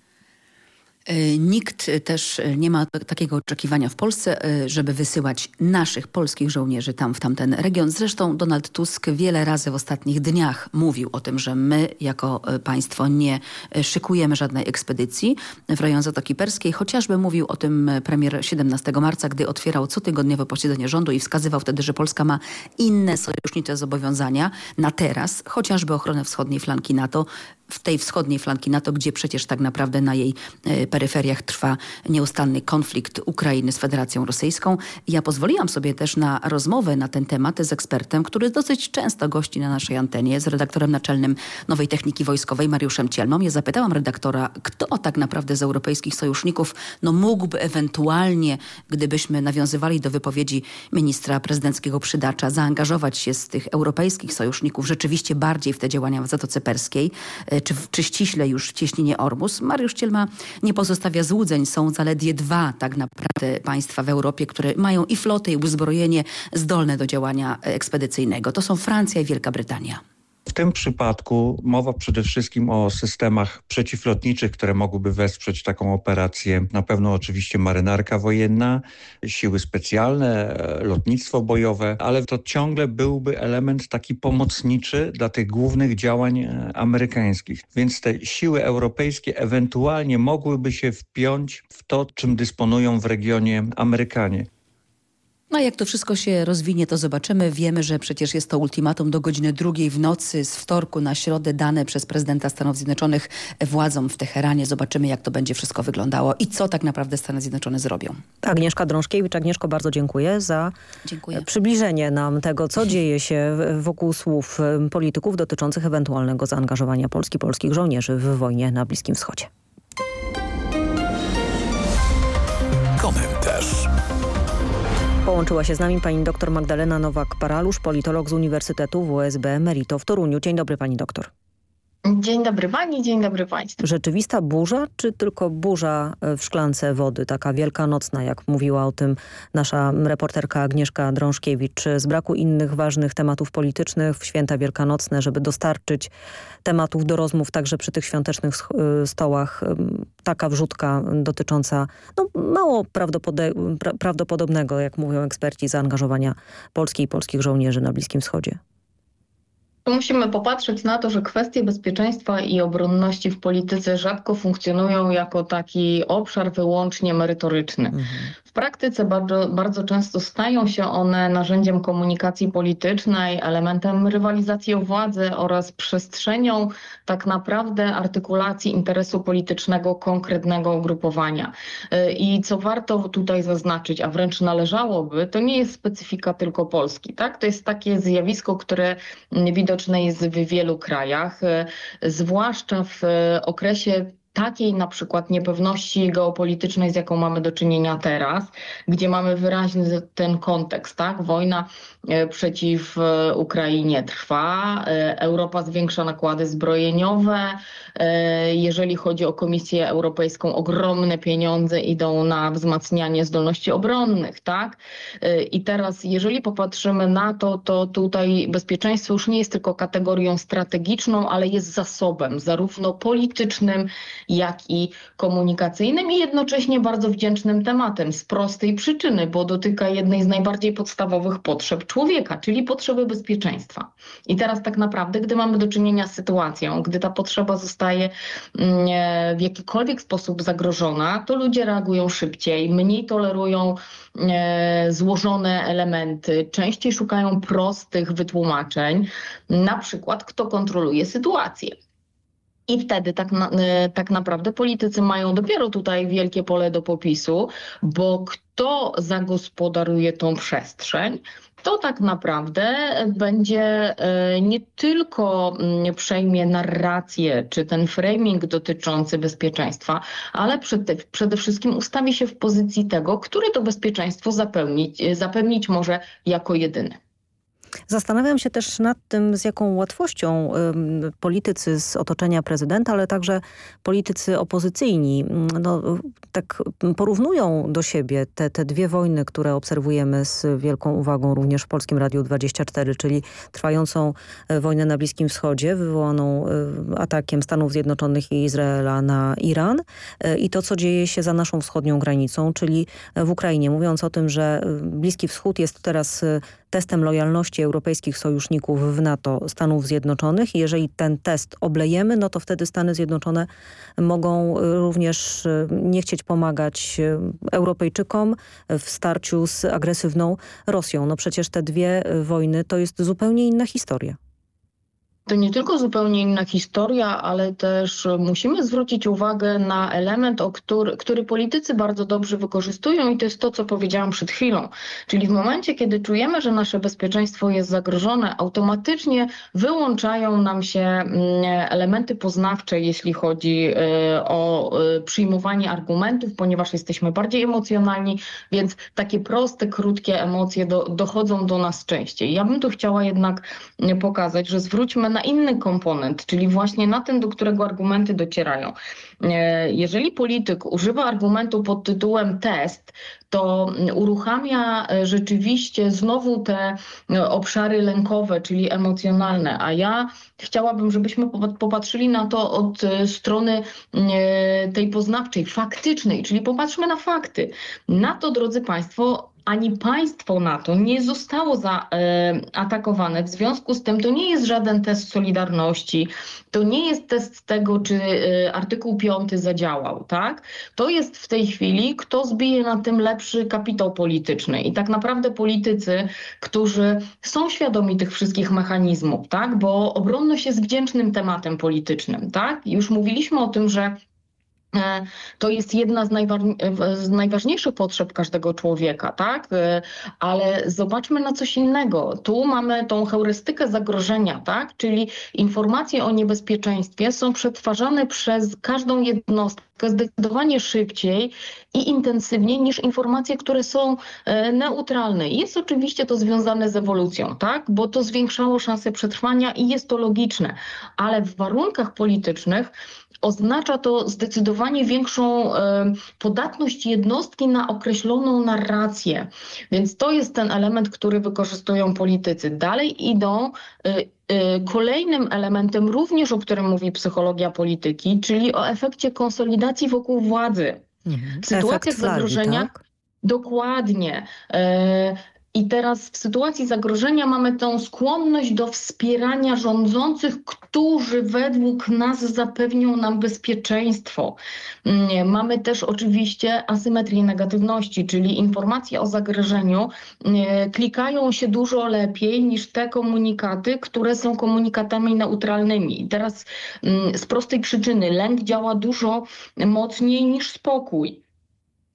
E, nikt też nie ma takiego oczekiwania w Polsce, e, żeby wysyłać naszych polskich żołnierzy tam w tamten region. Zresztą Donald Tusk wiele razy w ostatnich dniach mówił o tym, że my jako e, państwo nie szykujemy żadnej ekspedycji w rejon Zatoki Perskiej. Chociażby mówił o tym premier 17 marca, gdy otwierał cotygodniowe posiedzenie rządu i wskazywał wtedy, że Polska ma inne sojusznicze zobowiązania na teraz, chociażby ochronę wschodniej flanki NATO, w tej wschodniej flanki NATO, gdzie przecież tak naprawdę na jej e, peryferiach trwa nieustanny konflikt Ukrainy z Federacją Rosyjską. Ja pozwoliłam sobie też na rozmowę na ten temat z ekspertem, który dosyć często gości na naszej antenie, z redaktorem naczelnym Nowej Techniki Wojskowej Mariuszem Cielmą. Ja zapytałam redaktora, kto tak naprawdę z europejskich sojuszników no mógłby ewentualnie, gdybyśmy nawiązywali do wypowiedzi ministra prezydenckiego Przydacza, zaangażować się z tych europejskich sojuszników rzeczywiście bardziej w te działania w Zatoce Perskiej e, czy, czy ściśle już w cieśninie Ormus. Mariusz Cielma nie pozostawia złudzeń. Są zaledwie dwa tak naprawdę państwa w Europie, które mają i flotę, i uzbrojenie zdolne do działania ekspedycyjnego. To są Francja i Wielka Brytania. W tym przypadku mowa przede wszystkim o systemach przeciwlotniczych, które mogłyby wesprzeć taką operację. Na pewno oczywiście marynarka wojenna, siły specjalne, lotnictwo bojowe, ale to ciągle byłby element taki pomocniczy dla tych głównych działań e, amerykańskich. Więc te siły europejskie ewentualnie mogłyby się wpiąć w to, czym dysponują w regionie Amerykanie. No a jak to wszystko się rozwinie, to zobaczymy. Wiemy, że przecież jest to ultimatum do godziny drugiej w nocy z wtorku na środę dane przez prezydenta Stanów Zjednoczonych władzom w Teheranie. Zobaczymy, jak to będzie wszystko wyglądało i co tak naprawdę Stany Zjednoczone zrobią. Agnieszka Drążkiewicz. Agnieszko, bardzo dziękuję za dziękuję. przybliżenie nam tego, co dzieje się wokół słów polityków dotyczących ewentualnego zaangażowania Polski, polskich żołnierzy w wojnie na Bliskim Wschodzie. Komentarz. Połączyła się z nami pani dr Magdalena Nowak-Paralusz, politolog z Uniwersytetu WSB Emerito w Toruniu. Dzień dobry pani doktor. Dzień dobry pani, dzień dobry państwu. Rzeczywista burza, czy tylko burza w szklance wody, taka wielkanocna, jak mówiła o tym nasza reporterka Agnieszka Drążkiewicz, czy z braku innych ważnych tematów politycznych w święta wielkanocne, żeby dostarczyć tematów do rozmów także przy tych świątecznych stołach, taka wrzutka dotycząca no, mało prawdopodobnego, jak mówią eksperci, zaangażowania Polski i polskich żołnierzy na Bliskim Wschodzie? Tu musimy popatrzeć na to, że kwestie bezpieczeństwa i obronności w polityce rzadko funkcjonują jako taki obszar wyłącznie merytoryczny. Mhm. Praktyce bardzo, bardzo często stają się one narzędziem komunikacji politycznej, elementem rywalizacji o władzę oraz przestrzenią tak naprawdę artykulacji interesu politycznego konkretnego ugrupowania. I co warto tutaj zaznaczyć, a wręcz należałoby, to nie jest specyfika tylko Polski. Tak? To jest takie zjawisko, które widoczne jest w wielu krajach, zwłaszcza w okresie takiej na przykład niepewności geopolitycznej, z jaką mamy do czynienia teraz, gdzie mamy wyraźny ten kontekst, tak? Wojna przeciw Ukrainie trwa, Europa zwiększa nakłady zbrojeniowe, jeżeli chodzi o Komisję Europejską, ogromne pieniądze idą na wzmacnianie zdolności obronnych, tak? I teraz, jeżeli popatrzymy na to, to tutaj bezpieczeństwo już nie jest tylko kategorią strategiczną, ale jest zasobem, zarówno politycznym, jak i komunikacyjnym i jednocześnie bardzo wdzięcznym tematem z prostej przyczyny, bo dotyka jednej z najbardziej podstawowych potrzeb człowieka, czyli potrzeby bezpieczeństwa. I teraz tak naprawdę, gdy mamy do czynienia z sytuacją, gdy ta potrzeba zostaje w jakikolwiek sposób zagrożona, to ludzie reagują szybciej, mniej tolerują złożone elementy, częściej szukają prostych wytłumaczeń, na przykład kto kontroluje sytuację. I wtedy tak, na, tak naprawdę politycy mają dopiero tutaj wielkie pole do popisu, bo kto zagospodaruje tą przestrzeń, to tak naprawdę będzie nie tylko przejmie narrację czy ten framing dotyczący bezpieczeństwa, ale przede, wszystkim ustawi się w pozycji tego, który to bezpieczeństwo zapewnić, zapewnić może jako jedyny. Zastanawiam się też nad tym, z jaką łatwością politycy z otoczenia prezydenta, ale także politycy opozycyjni no, tak porównują do siebie te, te dwie wojny, które obserwujemy z wielką uwagą również w Polskim Radiu 24, czyli trwającą wojnę na Bliskim Wschodzie, wywołaną y, atakiem Stanów Zjednoczonych i Izraela na Iran y, i to, co dzieje się za naszą wschodnią granicą, czyli w Ukrainie. Mówiąc o tym, że Bliski Wschód jest teraz testem lojalności europejskich sojuszników w NATO Stanów Zjednoczonych. Jeżeli ten test oblejemy, no to wtedy Stany Zjednoczone mogą również nie chcieć pomagać Europejczykom w starciu z agresywną Rosją. No przecież te dwie wojny to jest zupełnie inna historia. To nie tylko zupełnie inna historia, ale też musimy zwrócić uwagę na element, o który, który politycy bardzo dobrze wykorzystują i to jest to, co powiedziałam przed chwilą. Czyli w momencie, kiedy czujemy, że nasze bezpieczeństwo jest zagrożone, automatycznie wyłączają nam się mm, elementy poznawcze, jeśli chodzi o przyjmowanie argumentów, ponieważ jesteśmy bardziej emocjonalni, więc takie proste, krótkie emocje do, dochodzą do nas częściej. Ja bym tu chciała jednak pokazać, że zwróćmy na inny komponent, czyli właśnie na ten, do którego argumenty docierają. Jeżeli polityk używa argumentu pod tytułem test, to uruchamia rzeczywiście znowu te obszary lękowe, czyli emocjonalne, a ja chciałabym, żebyśmy popatrzyli na to od strony tej poznawczej, faktycznej, czyli popatrzmy na fakty. Na to, drodzy Państwo, ani państwo NATO nie zostało zaatakowane. W związku z tym to nie jest żaden test solidarności, to nie jest test tego, czy e, artykuł 5 zadziałał, tak? To jest w tej chwili, kto zbije na tym lepszy kapitał polityczny. I tak naprawdę politycy, którzy są świadomi tych wszystkich mechanizmów, tak? Bo obronność jest wdzięcznym tematem politycznym, tak? Już mówiliśmy o tym, że E, to jest jedna z, z, najważniejszych potrzeb każdego człowieka, tak? E, ale zobaczmy na coś innego. Tu mamy tą heurystykę zagrożenia, tak? Czyli informacje o niebezpieczeństwie są przetwarzane przez każdą jednostkę zdecydowanie szybciej i intensywniej niż informacje, które są e, neutralne. Jest oczywiście to związane z ewolucją, tak? Bo to zwiększało szanse przetrwania i jest to logiczne, ale w warunkach politycznych oznacza to zdecydowanie większą e, podatność jednostki na określoną narrację. Więc to jest ten element, który wykorzystują politycy. Dalej idą e, e, Kolejnym elementem, również o którym mówi psychologia polityki, czyli o efekcie konsolidacji wokół władzy. Mhm. W sytuacjach zagrożenia. Tak? Dokładnie. I teraz w sytuacji zagrożenia mamy tą skłonność do wspierania rządzących, którzy według nas zapewnią nam bezpieczeństwo. Mm, mamy też oczywiście asymetrię negatywności, czyli informacje o zagrożeniu mm, klikają się dużo lepiej niż te komunikaty, które są komunikatami neutralnymi. I teraz mm, z prostej przyczyny lęk działa dużo mocniej niż spokój.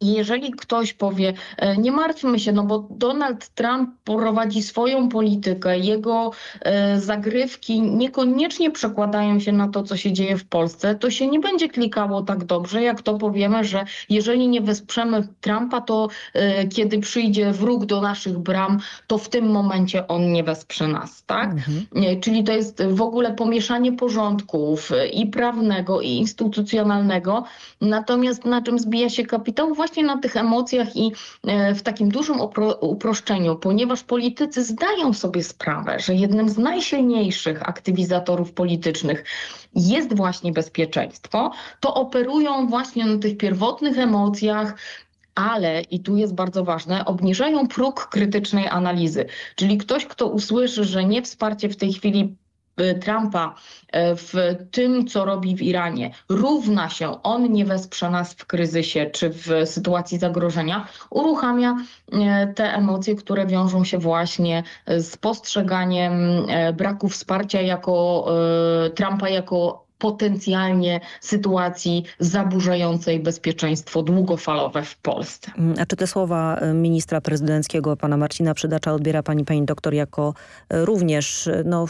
I jeżeli ktoś powie, e, nie martwmy się, no bo Donald Trump prowadzi swoją politykę, jego e, zagrywki niekoniecznie przekładają się na to, co się dzieje w Polsce, to się nie będzie klikało tak dobrze, jak to powiemy, że jeżeli nie wesprzemy Trumpa, to e, kiedy przyjdzie wróg do naszych bram, to w tym momencie on nie wesprze nas, tak? Mhm. Czyli to jest w ogóle pomieszanie porządków i prawnego, i instytucjonalnego. Natomiast na czym zbija się kapitał? Właśnie właśnie na tych emocjach i e, w takim dużym uproszczeniu, ponieważ politycy zdają sobie sprawę, że jednym z najsilniejszych aktywizatorów politycznych jest właśnie bezpieczeństwo, to operują właśnie na tych pierwotnych emocjach, ale, i tu jest bardzo ważne, obniżają próg krytycznej analizy. Czyli ktoś, kto usłyszy, że nie wsparcie w tej chwili Trumpa y, w tym, co robi w Iranie, równa się, on nie wesprze nas w kryzysie czy w sytuacji zagrożenia, uruchamia y, te emocje, które wiążą się właśnie z postrzeganiem braku wsparcia jako Trumpa jako potencjalnie sytuacji zaburzającej bezpieczeństwo długofalowe w Polsce. Mm, a czy te słowa e, ministra prezydenckiego, pana Marcina Przydacza odbiera pani, pani doktor jako e, również e, no,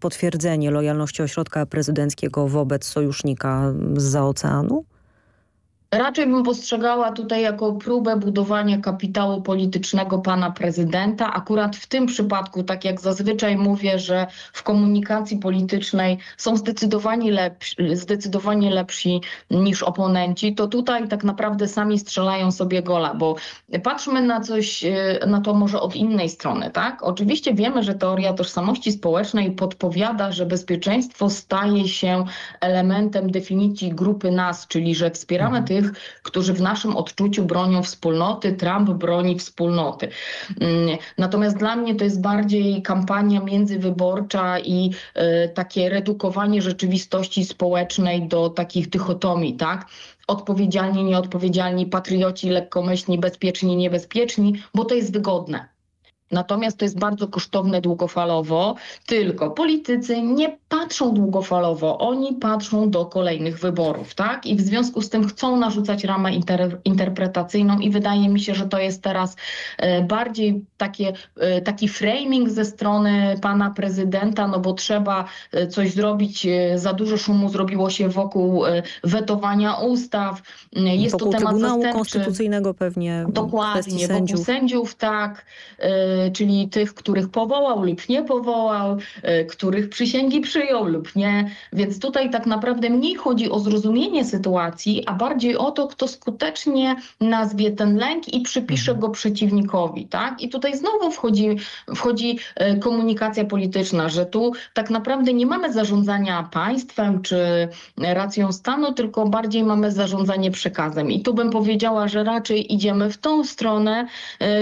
potwierdzenie lojalności ośrodka prezydenckiego wobec sojusznika z oceanu? Raczej bym postrzegała tutaj jako próbę budowania kapitału politycznego pana prezydenta. Akurat w tym przypadku, tak jak zazwyczaj mówię, że w komunikacji politycznej są zdecydowanie lepsi, zdecydowanie lepsi niż oponenci, to tutaj tak naprawdę sami strzelają sobie gola, bo patrzmy na coś, e, na to może od innej strony, tak? Oczywiście wiemy, że teoria tożsamości społecznej podpowiada, że bezpieczeństwo staje się elementem definicji grupy nas, czyli że wspieramy mhm. tych, tych, którzy w naszym odczuciu bronią wspólnoty. Trump broni wspólnoty. Mm, natomiast dla mnie to jest bardziej kampania międzywyborcza i e, takie redukowanie rzeczywistości społecznej do takich dychotomii, tak? Odpowiedzialni, nieodpowiedzialni, patrioci, lekkomyślni, bezpieczni, niebezpieczni, bo to jest wygodne. Natomiast to jest bardzo kosztowne długofalowo, tylko politycy nie patrzą długofalowo, oni patrzą do kolejnych wyborów, tak? I w związku z tym chcą narzucać ramę inter interpretacyjną i wydaje mi się, że to jest teraz e, bardziej takie, e, taki framing ze strony pana prezydenta, no bo trzeba e, coś zrobić, za dużo szumu zrobiło się wokół wetowania ustaw, jest wokół to temat Trybunału zastępczy. Konstytucyjnego pewnie Dokładnie, wokół sędziów, tak czyli tych, których powołał lub nie powołał, których przysięgi przyjął lub nie. Więc tutaj tak naprawdę mniej chodzi o zrozumienie sytuacji, a bardziej o to, kto skutecznie nazwie ten lęk i przypisze go przeciwnikowi. Tak? I tutaj znowu wchodzi, wchodzi komunikacja polityczna, że tu tak naprawdę nie mamy zarządzania państwem czy racją stanu, tylko bardziej mamy zarządzanie przekazem. I tu bym powiedziała, że raczej idziemy w tą stronę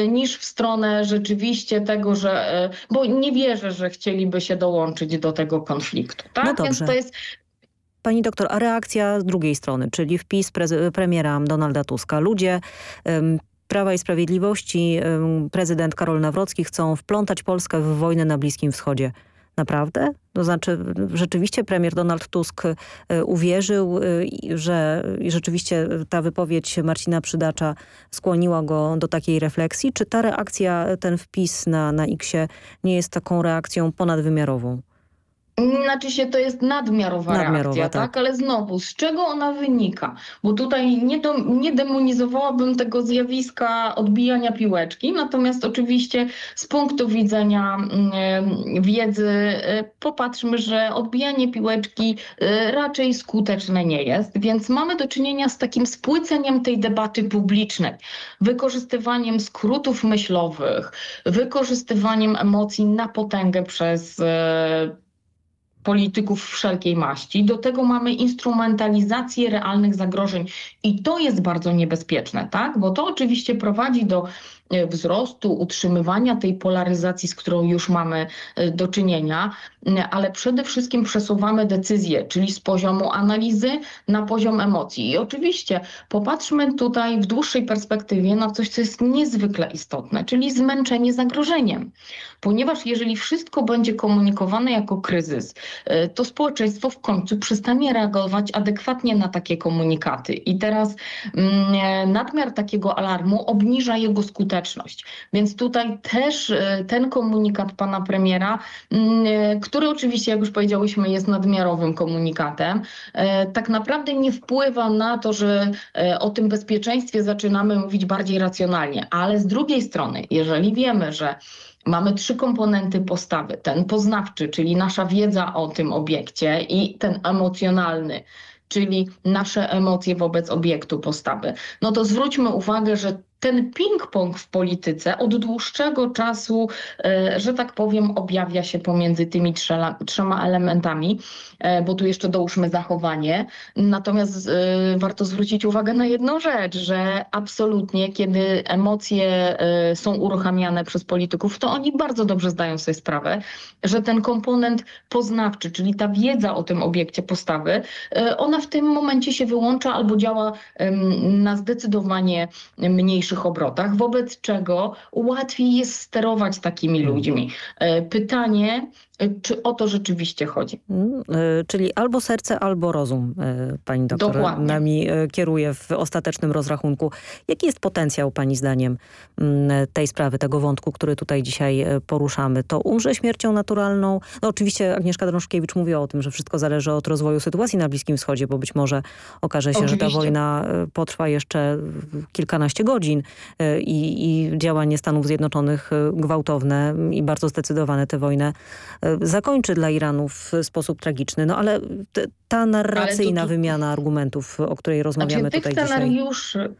niż w stronę rzeczywiście tego, że, e, bo nie wierzę, że chcieliby się dołączyć do tego konfliktu. Tak? No dobrze. Więc to jest Pani doktor, a reakcja z drugiej strony, czyli wpis premiera Donalda Tuska. Ludzie um, Prawa i Sprawiedliwości, um, prezydent Karol Nawrocki chcą wplątać Polskę w wojnę na Bliskim Wschodzie. Naprawdę? To znaczy rzeczywiście premier Donald Tusk e, uwierzył, e, że rzeczywiście ta wypowiedź Marcina Przydacza skłoniła go do takiej refleksji? Czy ta reakcja, ten wpis na, na X-ie nie jest taką reakcją ponadwymiarową? Znaczy się to jest nadmiarowa, nadmiarowa reakcja, tak. tak. Ale znowu, z czego ona wynika? Bo tutaj nie, do, nie demonizowałabym tego zjawiska odbijania piłeczki, natomiast oczywiście z punktu widzenia y, wiedzy y, popatrzmy, że odbijanie piłeczki y, raczej skuteczne nie jest, więc mamy do czynienia z takim spłyceniem tej debaty publicznej, wykorzystywaniem skrótów myślowych, wykorzystywaniem emocji na potęgę przez polityków wszelkiej maści. Do tego mamy instrumentalizację realnych zagrożeń i to jest bardzo niebezpieczne, tak? Bo to oczywiście prowadzi do wzrostu, utrzymywania tej polaryzacji, z którą już mamy e, do czynienia, ale przede wszystkim przesuwamy decyzje, czyli z poziomu analizy na poziom emocji. I oczywiście popatrzmy tutaj w dłuższej perspektywie na coś, co jest niezwykle istotne, czyli zmęczenie zagrożeniem. Ponieważ jeżeli wszystko będzie komunikowane jako kryzys, e, to społeczeństwo w końcu przestanie reagować adekwatnie na takie komunikaty. I teraz mm, nadmiar takiego alarmu obniża jego skuteczność skuteczność. Więc tutaj też e, ten komunikat pana premiera, mm, e, który oczywiście, jak już powiedziałyśmy, jest nadmiarowym komunikatem, e, tak naprawdę nie wpływa na to, że o tym bezpieczeństwie zaczynamy mówić bardziej racjonalnie. Ale z drugiej strony, jeżeli wiemy, że Mamy trzy komponenty postawy. Ten poznawczy, czyli nasza wiedza o tym obiekcie i ten emocjonalny, czyli nasze emocje wobec obiektu postawy. No to zwróćmy uwagę, że ten ping-pong w polityce od dłuższego czasu, e, że tak powiem, objawia się pomiędzy tymi trzema, elementami, e, bo tu jeszcze dołóżmy zachowanie. Natomiast e, warto zwrócić uwagę na jedną rzecz, że absolutnie, kiedy emocje są uruchamiane przez polityków, to oni bardzo dobrze zdają sobie sprawę, że ten komponent poznawczy, czyli ta wiedza o tym obiekcie postawy, ona w tym momencie się wyłącza albo działa na zdecydowanie mniejszy większych obrotach, wobec czego łatwiej jest sterować takimi mhm. ludźmi. E, pytanie, czy o to rzeczywiście chodzi? Mm, e, czyli albo serce, albo rozum, e, pani doktor Dokładnie. nami kieruje w ostatecznym rozrachunku. Jaki jest potencjał pani zdaniem mm, tej sprawy, tego wątku, który tutaj dzisiaj poruszamy? To umrze śmiercią naturalną? No oczywiście Agnieszka Drążkiewicz mówi o tym, że wszystko zależy od rozwoju sytuacji na Bliskim Wschodzie, bo być może okaże się, oczywiście. że ta wojna potrwa jeszcze kilkanaście godzin i, i działanie Stanów Zjednoczonych gwałtowne i bardzo zdecydowane tę wojnę zakończy dla Iranu w sposób tragiczny. No ale ta narracyjna tu, tu... wymiana argumentów, o której rozmawiamy znaczy, tutaj tych scenariuszy,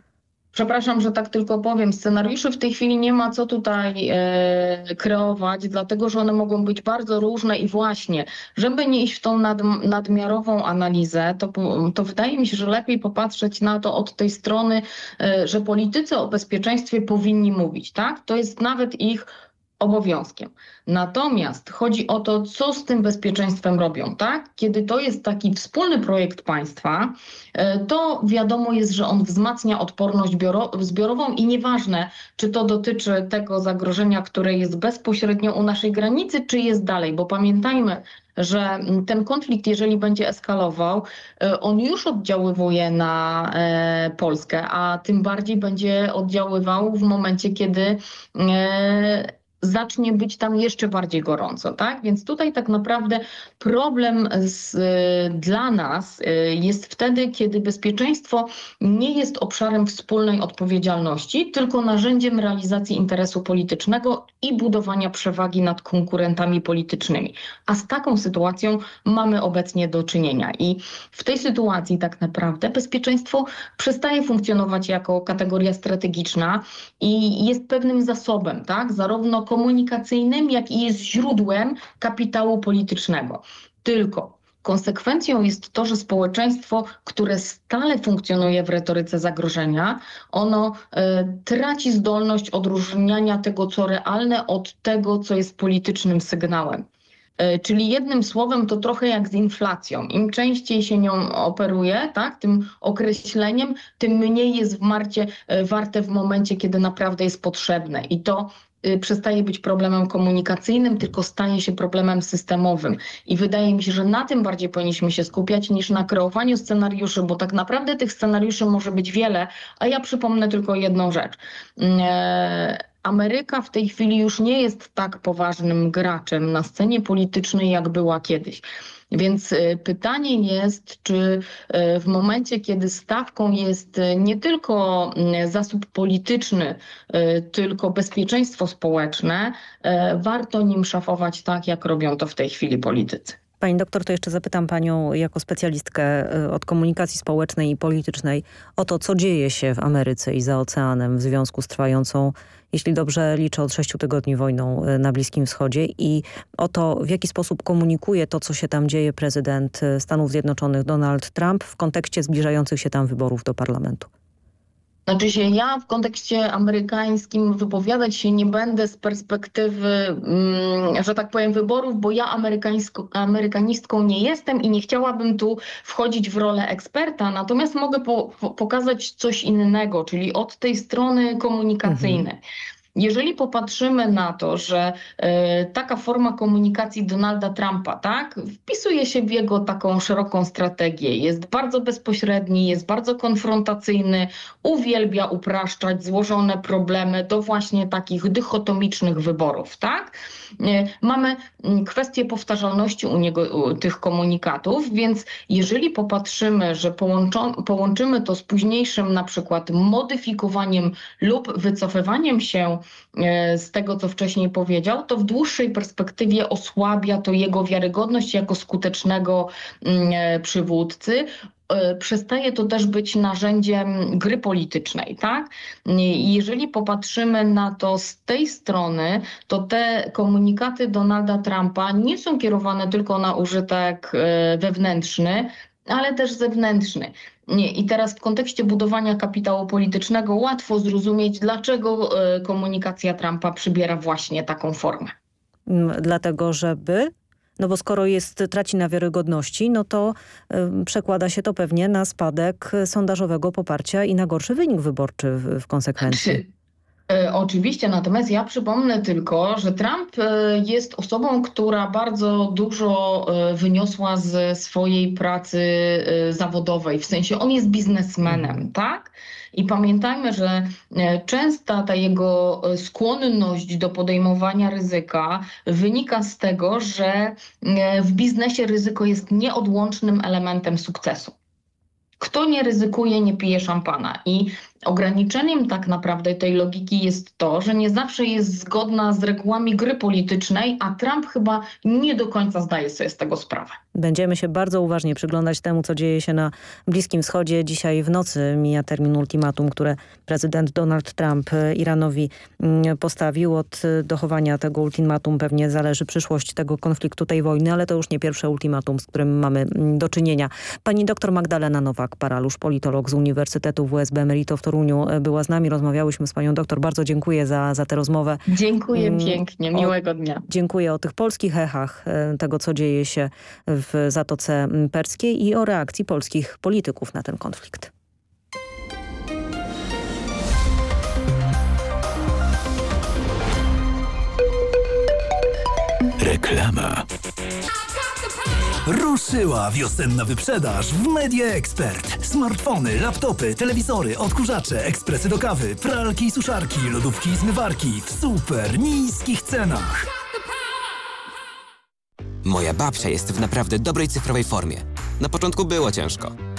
Przepraszam, że tak tylko powiem. Scenariuszy w tej chwili nie ma co tutaj e, kreować, dlatego że one mogą być bardzo różne i właśnie, żeby nie iść w tą nad, nadmiarową analizę, to, to wydaje mi się, że lepiej popatrzeć na to od tej strony, e, że politycy o bezpieczeństwie powinni mówić. tak? To jest nawet ich obowiązkiem. Natomiast chodzi o to, co z tym bezpieczeństwem robią, tak? Kiedy to jest taki wspólny projekt państwa, e, to wiadomo jest, że on wzmacnia odporność zbiorową i nieważne, czy to dotyczy tego zagrożenia, które jest bezpośrednio u naszej granicy, czy jest dalej, bo pamiętajmy, że ten konflikt, jeżeli będzie eskalował, e, on już oddziaływuje na e, Polskę, a tym bardziej będzie oddziaływał w momencie, kiedy zacznie być tam jeszcze bardziej gorąco, tak? Więc tutaj tak naprawdę problem z, dla nas jest wtedy, kiedy bezpieczeństwo nie jest obszarem wspólnej odpowiedzialności, tylko narzędziem realizacji interesu politycznego i budowania przewagi nad konkurentami politycznymi. A z taką sytuacją mamy obecnie do czynienia. I w tej sytuacji tak naprawdę bezpieczeństwo przestaje funkcjonować jako kategoria strategiczna i jest pewnym zasobem, tak? zarówno komunikacyjnym, jak i jest źródłem kapitału politycznego. Tylko Konsekwencją jest to, że społeczeństwo, które stale funkcjonuje w retoryce zagrożenia, ono y, traci zdolność odróżniania tego, co realne, od tego, co jest politycznym sygnałem. Y, czyli jednym słowem to trochę jak z inflacją. Im częściej się nią operuje, tak, tym określeniem, tym mniej jest w marcie y, warte w momencie, kiedy naprawdę jest potrzebne. I to przestaje być problemem komunikacyjnym, tylko staje się problemem systemowym. I wydaje mi się, że na tym bardziej powinniśmy się skupiać niż na kreowaniu scenariuszy, bo tak naprawdę tych scenariuszy może być wiele, a ja przypomnę tylko jedną rzecz. E, Ameryka w tej chwili już nie jest tak poważnym graczem na scenie politycznej, jak była kiedyś. Więc y, pytanie jest, czy y, w momencie, kiedy stawką jest y, nie tylko mm, zasób polityczny, tylko bezpieczeństwo społeczne, warto nim szafować tak, jak robią to w tej chwili politycy. Pani doktor, to jeszcze zapytam panią jako specjalistkę od komunikacji społecznej i politycznej o to, co dzieje się w Ameryce i za oceanem w związku z trwającą jeśli dobrze liczę, od sześciu tygodni wojną y, na Bliskim Wschodzie i o to, w jaki sposób komunikuje to, co się tam dzieje prezydent y, Stanów Zjednoczonych Donald Trump w kontekście zbliżających się tam wyborów do parlamentu. Znaczy się ja w kontekście amerykańskim wypowiadać się nie będę z perspektywy, mm, że tak powiem, wyborów, bo ja amerykanistką nie jestem i nie chciałabym tu wchodzić w rolę eksperta, natomiast mogę po, po, pokazać coś innego, czyli od tej strony komunikacyjnej. Mhm. Jeżeli popatrzymy na to, że y, taka forma komunikacji Donalda Trumpa tak, wpisuje się w jego taką szeroką strategię, jest bardzo bezpośredni, jest bardzo konfrontacyjny, uwielbia upraszczać złożone problemy do właśnie takich dychotomicznych wyborów. Tak? Y, mamy mm, kwestię powtarzalności u niego tych komunikatów, więc jeżeli popatrzymy, że połączymy to z późniejszym na przykład modyfikowaniem lub wycofywaniem się E, z tego, co wcześniej powiedział, to w dłuższej perspektywie osłabia to jego wiarygodność jako skutecznego mm, e, przywódcy e, przestaje to też być narzędziem gry politycznej, tak? Jeżeli popatrzymy na to z tej strony, to te komunikaty Donalda Trumpa nie są kierowane tylko na użytek wewnętrzny, ale też zewnętrzny. Nie. I teraz w kontekście budowania kapitału politycznego łatwo zrozumieć, dlaczego e, komunikacja Trumpa przybiera właśnie taką formę. Mm, dlatego, żeby no bo skoro jest, traci na wiarygodności, no to y, przekłada się to pewnie na spadek sondażowego poparcia i na gorszy wynik wyborczy w, w konsekwencji. E, oczywiście, natomiast ja przypomnę tylko, że Trump e, jest osobą, która bardzo dużo e, wyniosła ze swojej pracy zawodowej, w sensie on jest biznesmenem, mhm. tak? I pamiętajmy, że częsta ta jego skłonność do podejmowania ryzyka wynika z tego, że w biznesie ryzyko jest nieodłącznym elementem sukcesu. Kto nie ryzykuje, nie pije szampana. I Ograniczeniem tak naprawdę tej logiki jest to, że nie zawsze jest zgodna z regułami gry politycznej, a Trump chyba nie do końca zdaje sobie z tego sprawę. Będziemy się bardzo uważnie przyglądać temu, co dzieje się na Bliskim Wschodzie. Dzisiaj w nocy mija termin ultimatum, które prezydent Donald Trump Iranowi mm, postawił. Od dochowania tego ultimatum pewnie zależy przyszłość tego konfliktu, tej wojny, ale to już nie pierwsze ultimatum, z którym mamy mm, do czynienia. Pani doktor Magdalena Nowak-Paralusz, politolog z Uniwersytetu WSB Emerito w Toruniu e, była z nami. Rozmawiałyśmy z panią doktor. Bardzo dziękuję za, za tę rozmowę. Dziękuję mm, pięknie. Miłego dnia. Dziękuję o tych polskich echach e, tego, co dzieje się w Zatoce Perskiej i o reakcji polskich polityków na ten konflikt. Reklama. Ruszyła wiosenna wyprzedaż w Media Expert. Smartfony, laptopy, telewizory, odkurzacze, ekspresy do kawy, pralki i suszarki, lodówki i zmywarki w super niskich cenach. Moja babcia jest w naprawdę dobrej cyfrowej formie. Na początku było ciężko,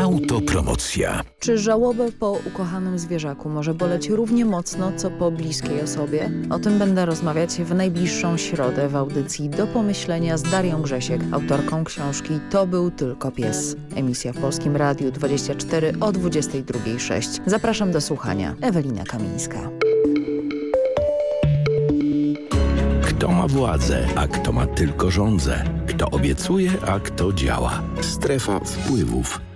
Autopromocja. Czy żałobę po ukochanym zwierzaku może boleć równie mocno, co po bliskiej osobie? O tym będę rozmawiać w najbliższą środę w audycji Do Pomyślenia z Darią Grzesiek, autorką książki To był tylko pies. Emisja w Polskim Radiu 24 o 22.06. Zapraszam do słuchania. Ewelina Kamińska. Kto ma władzę, a kto ma tylko rządzę? Kto obiecuje, a kto działa? Strefa wpływów.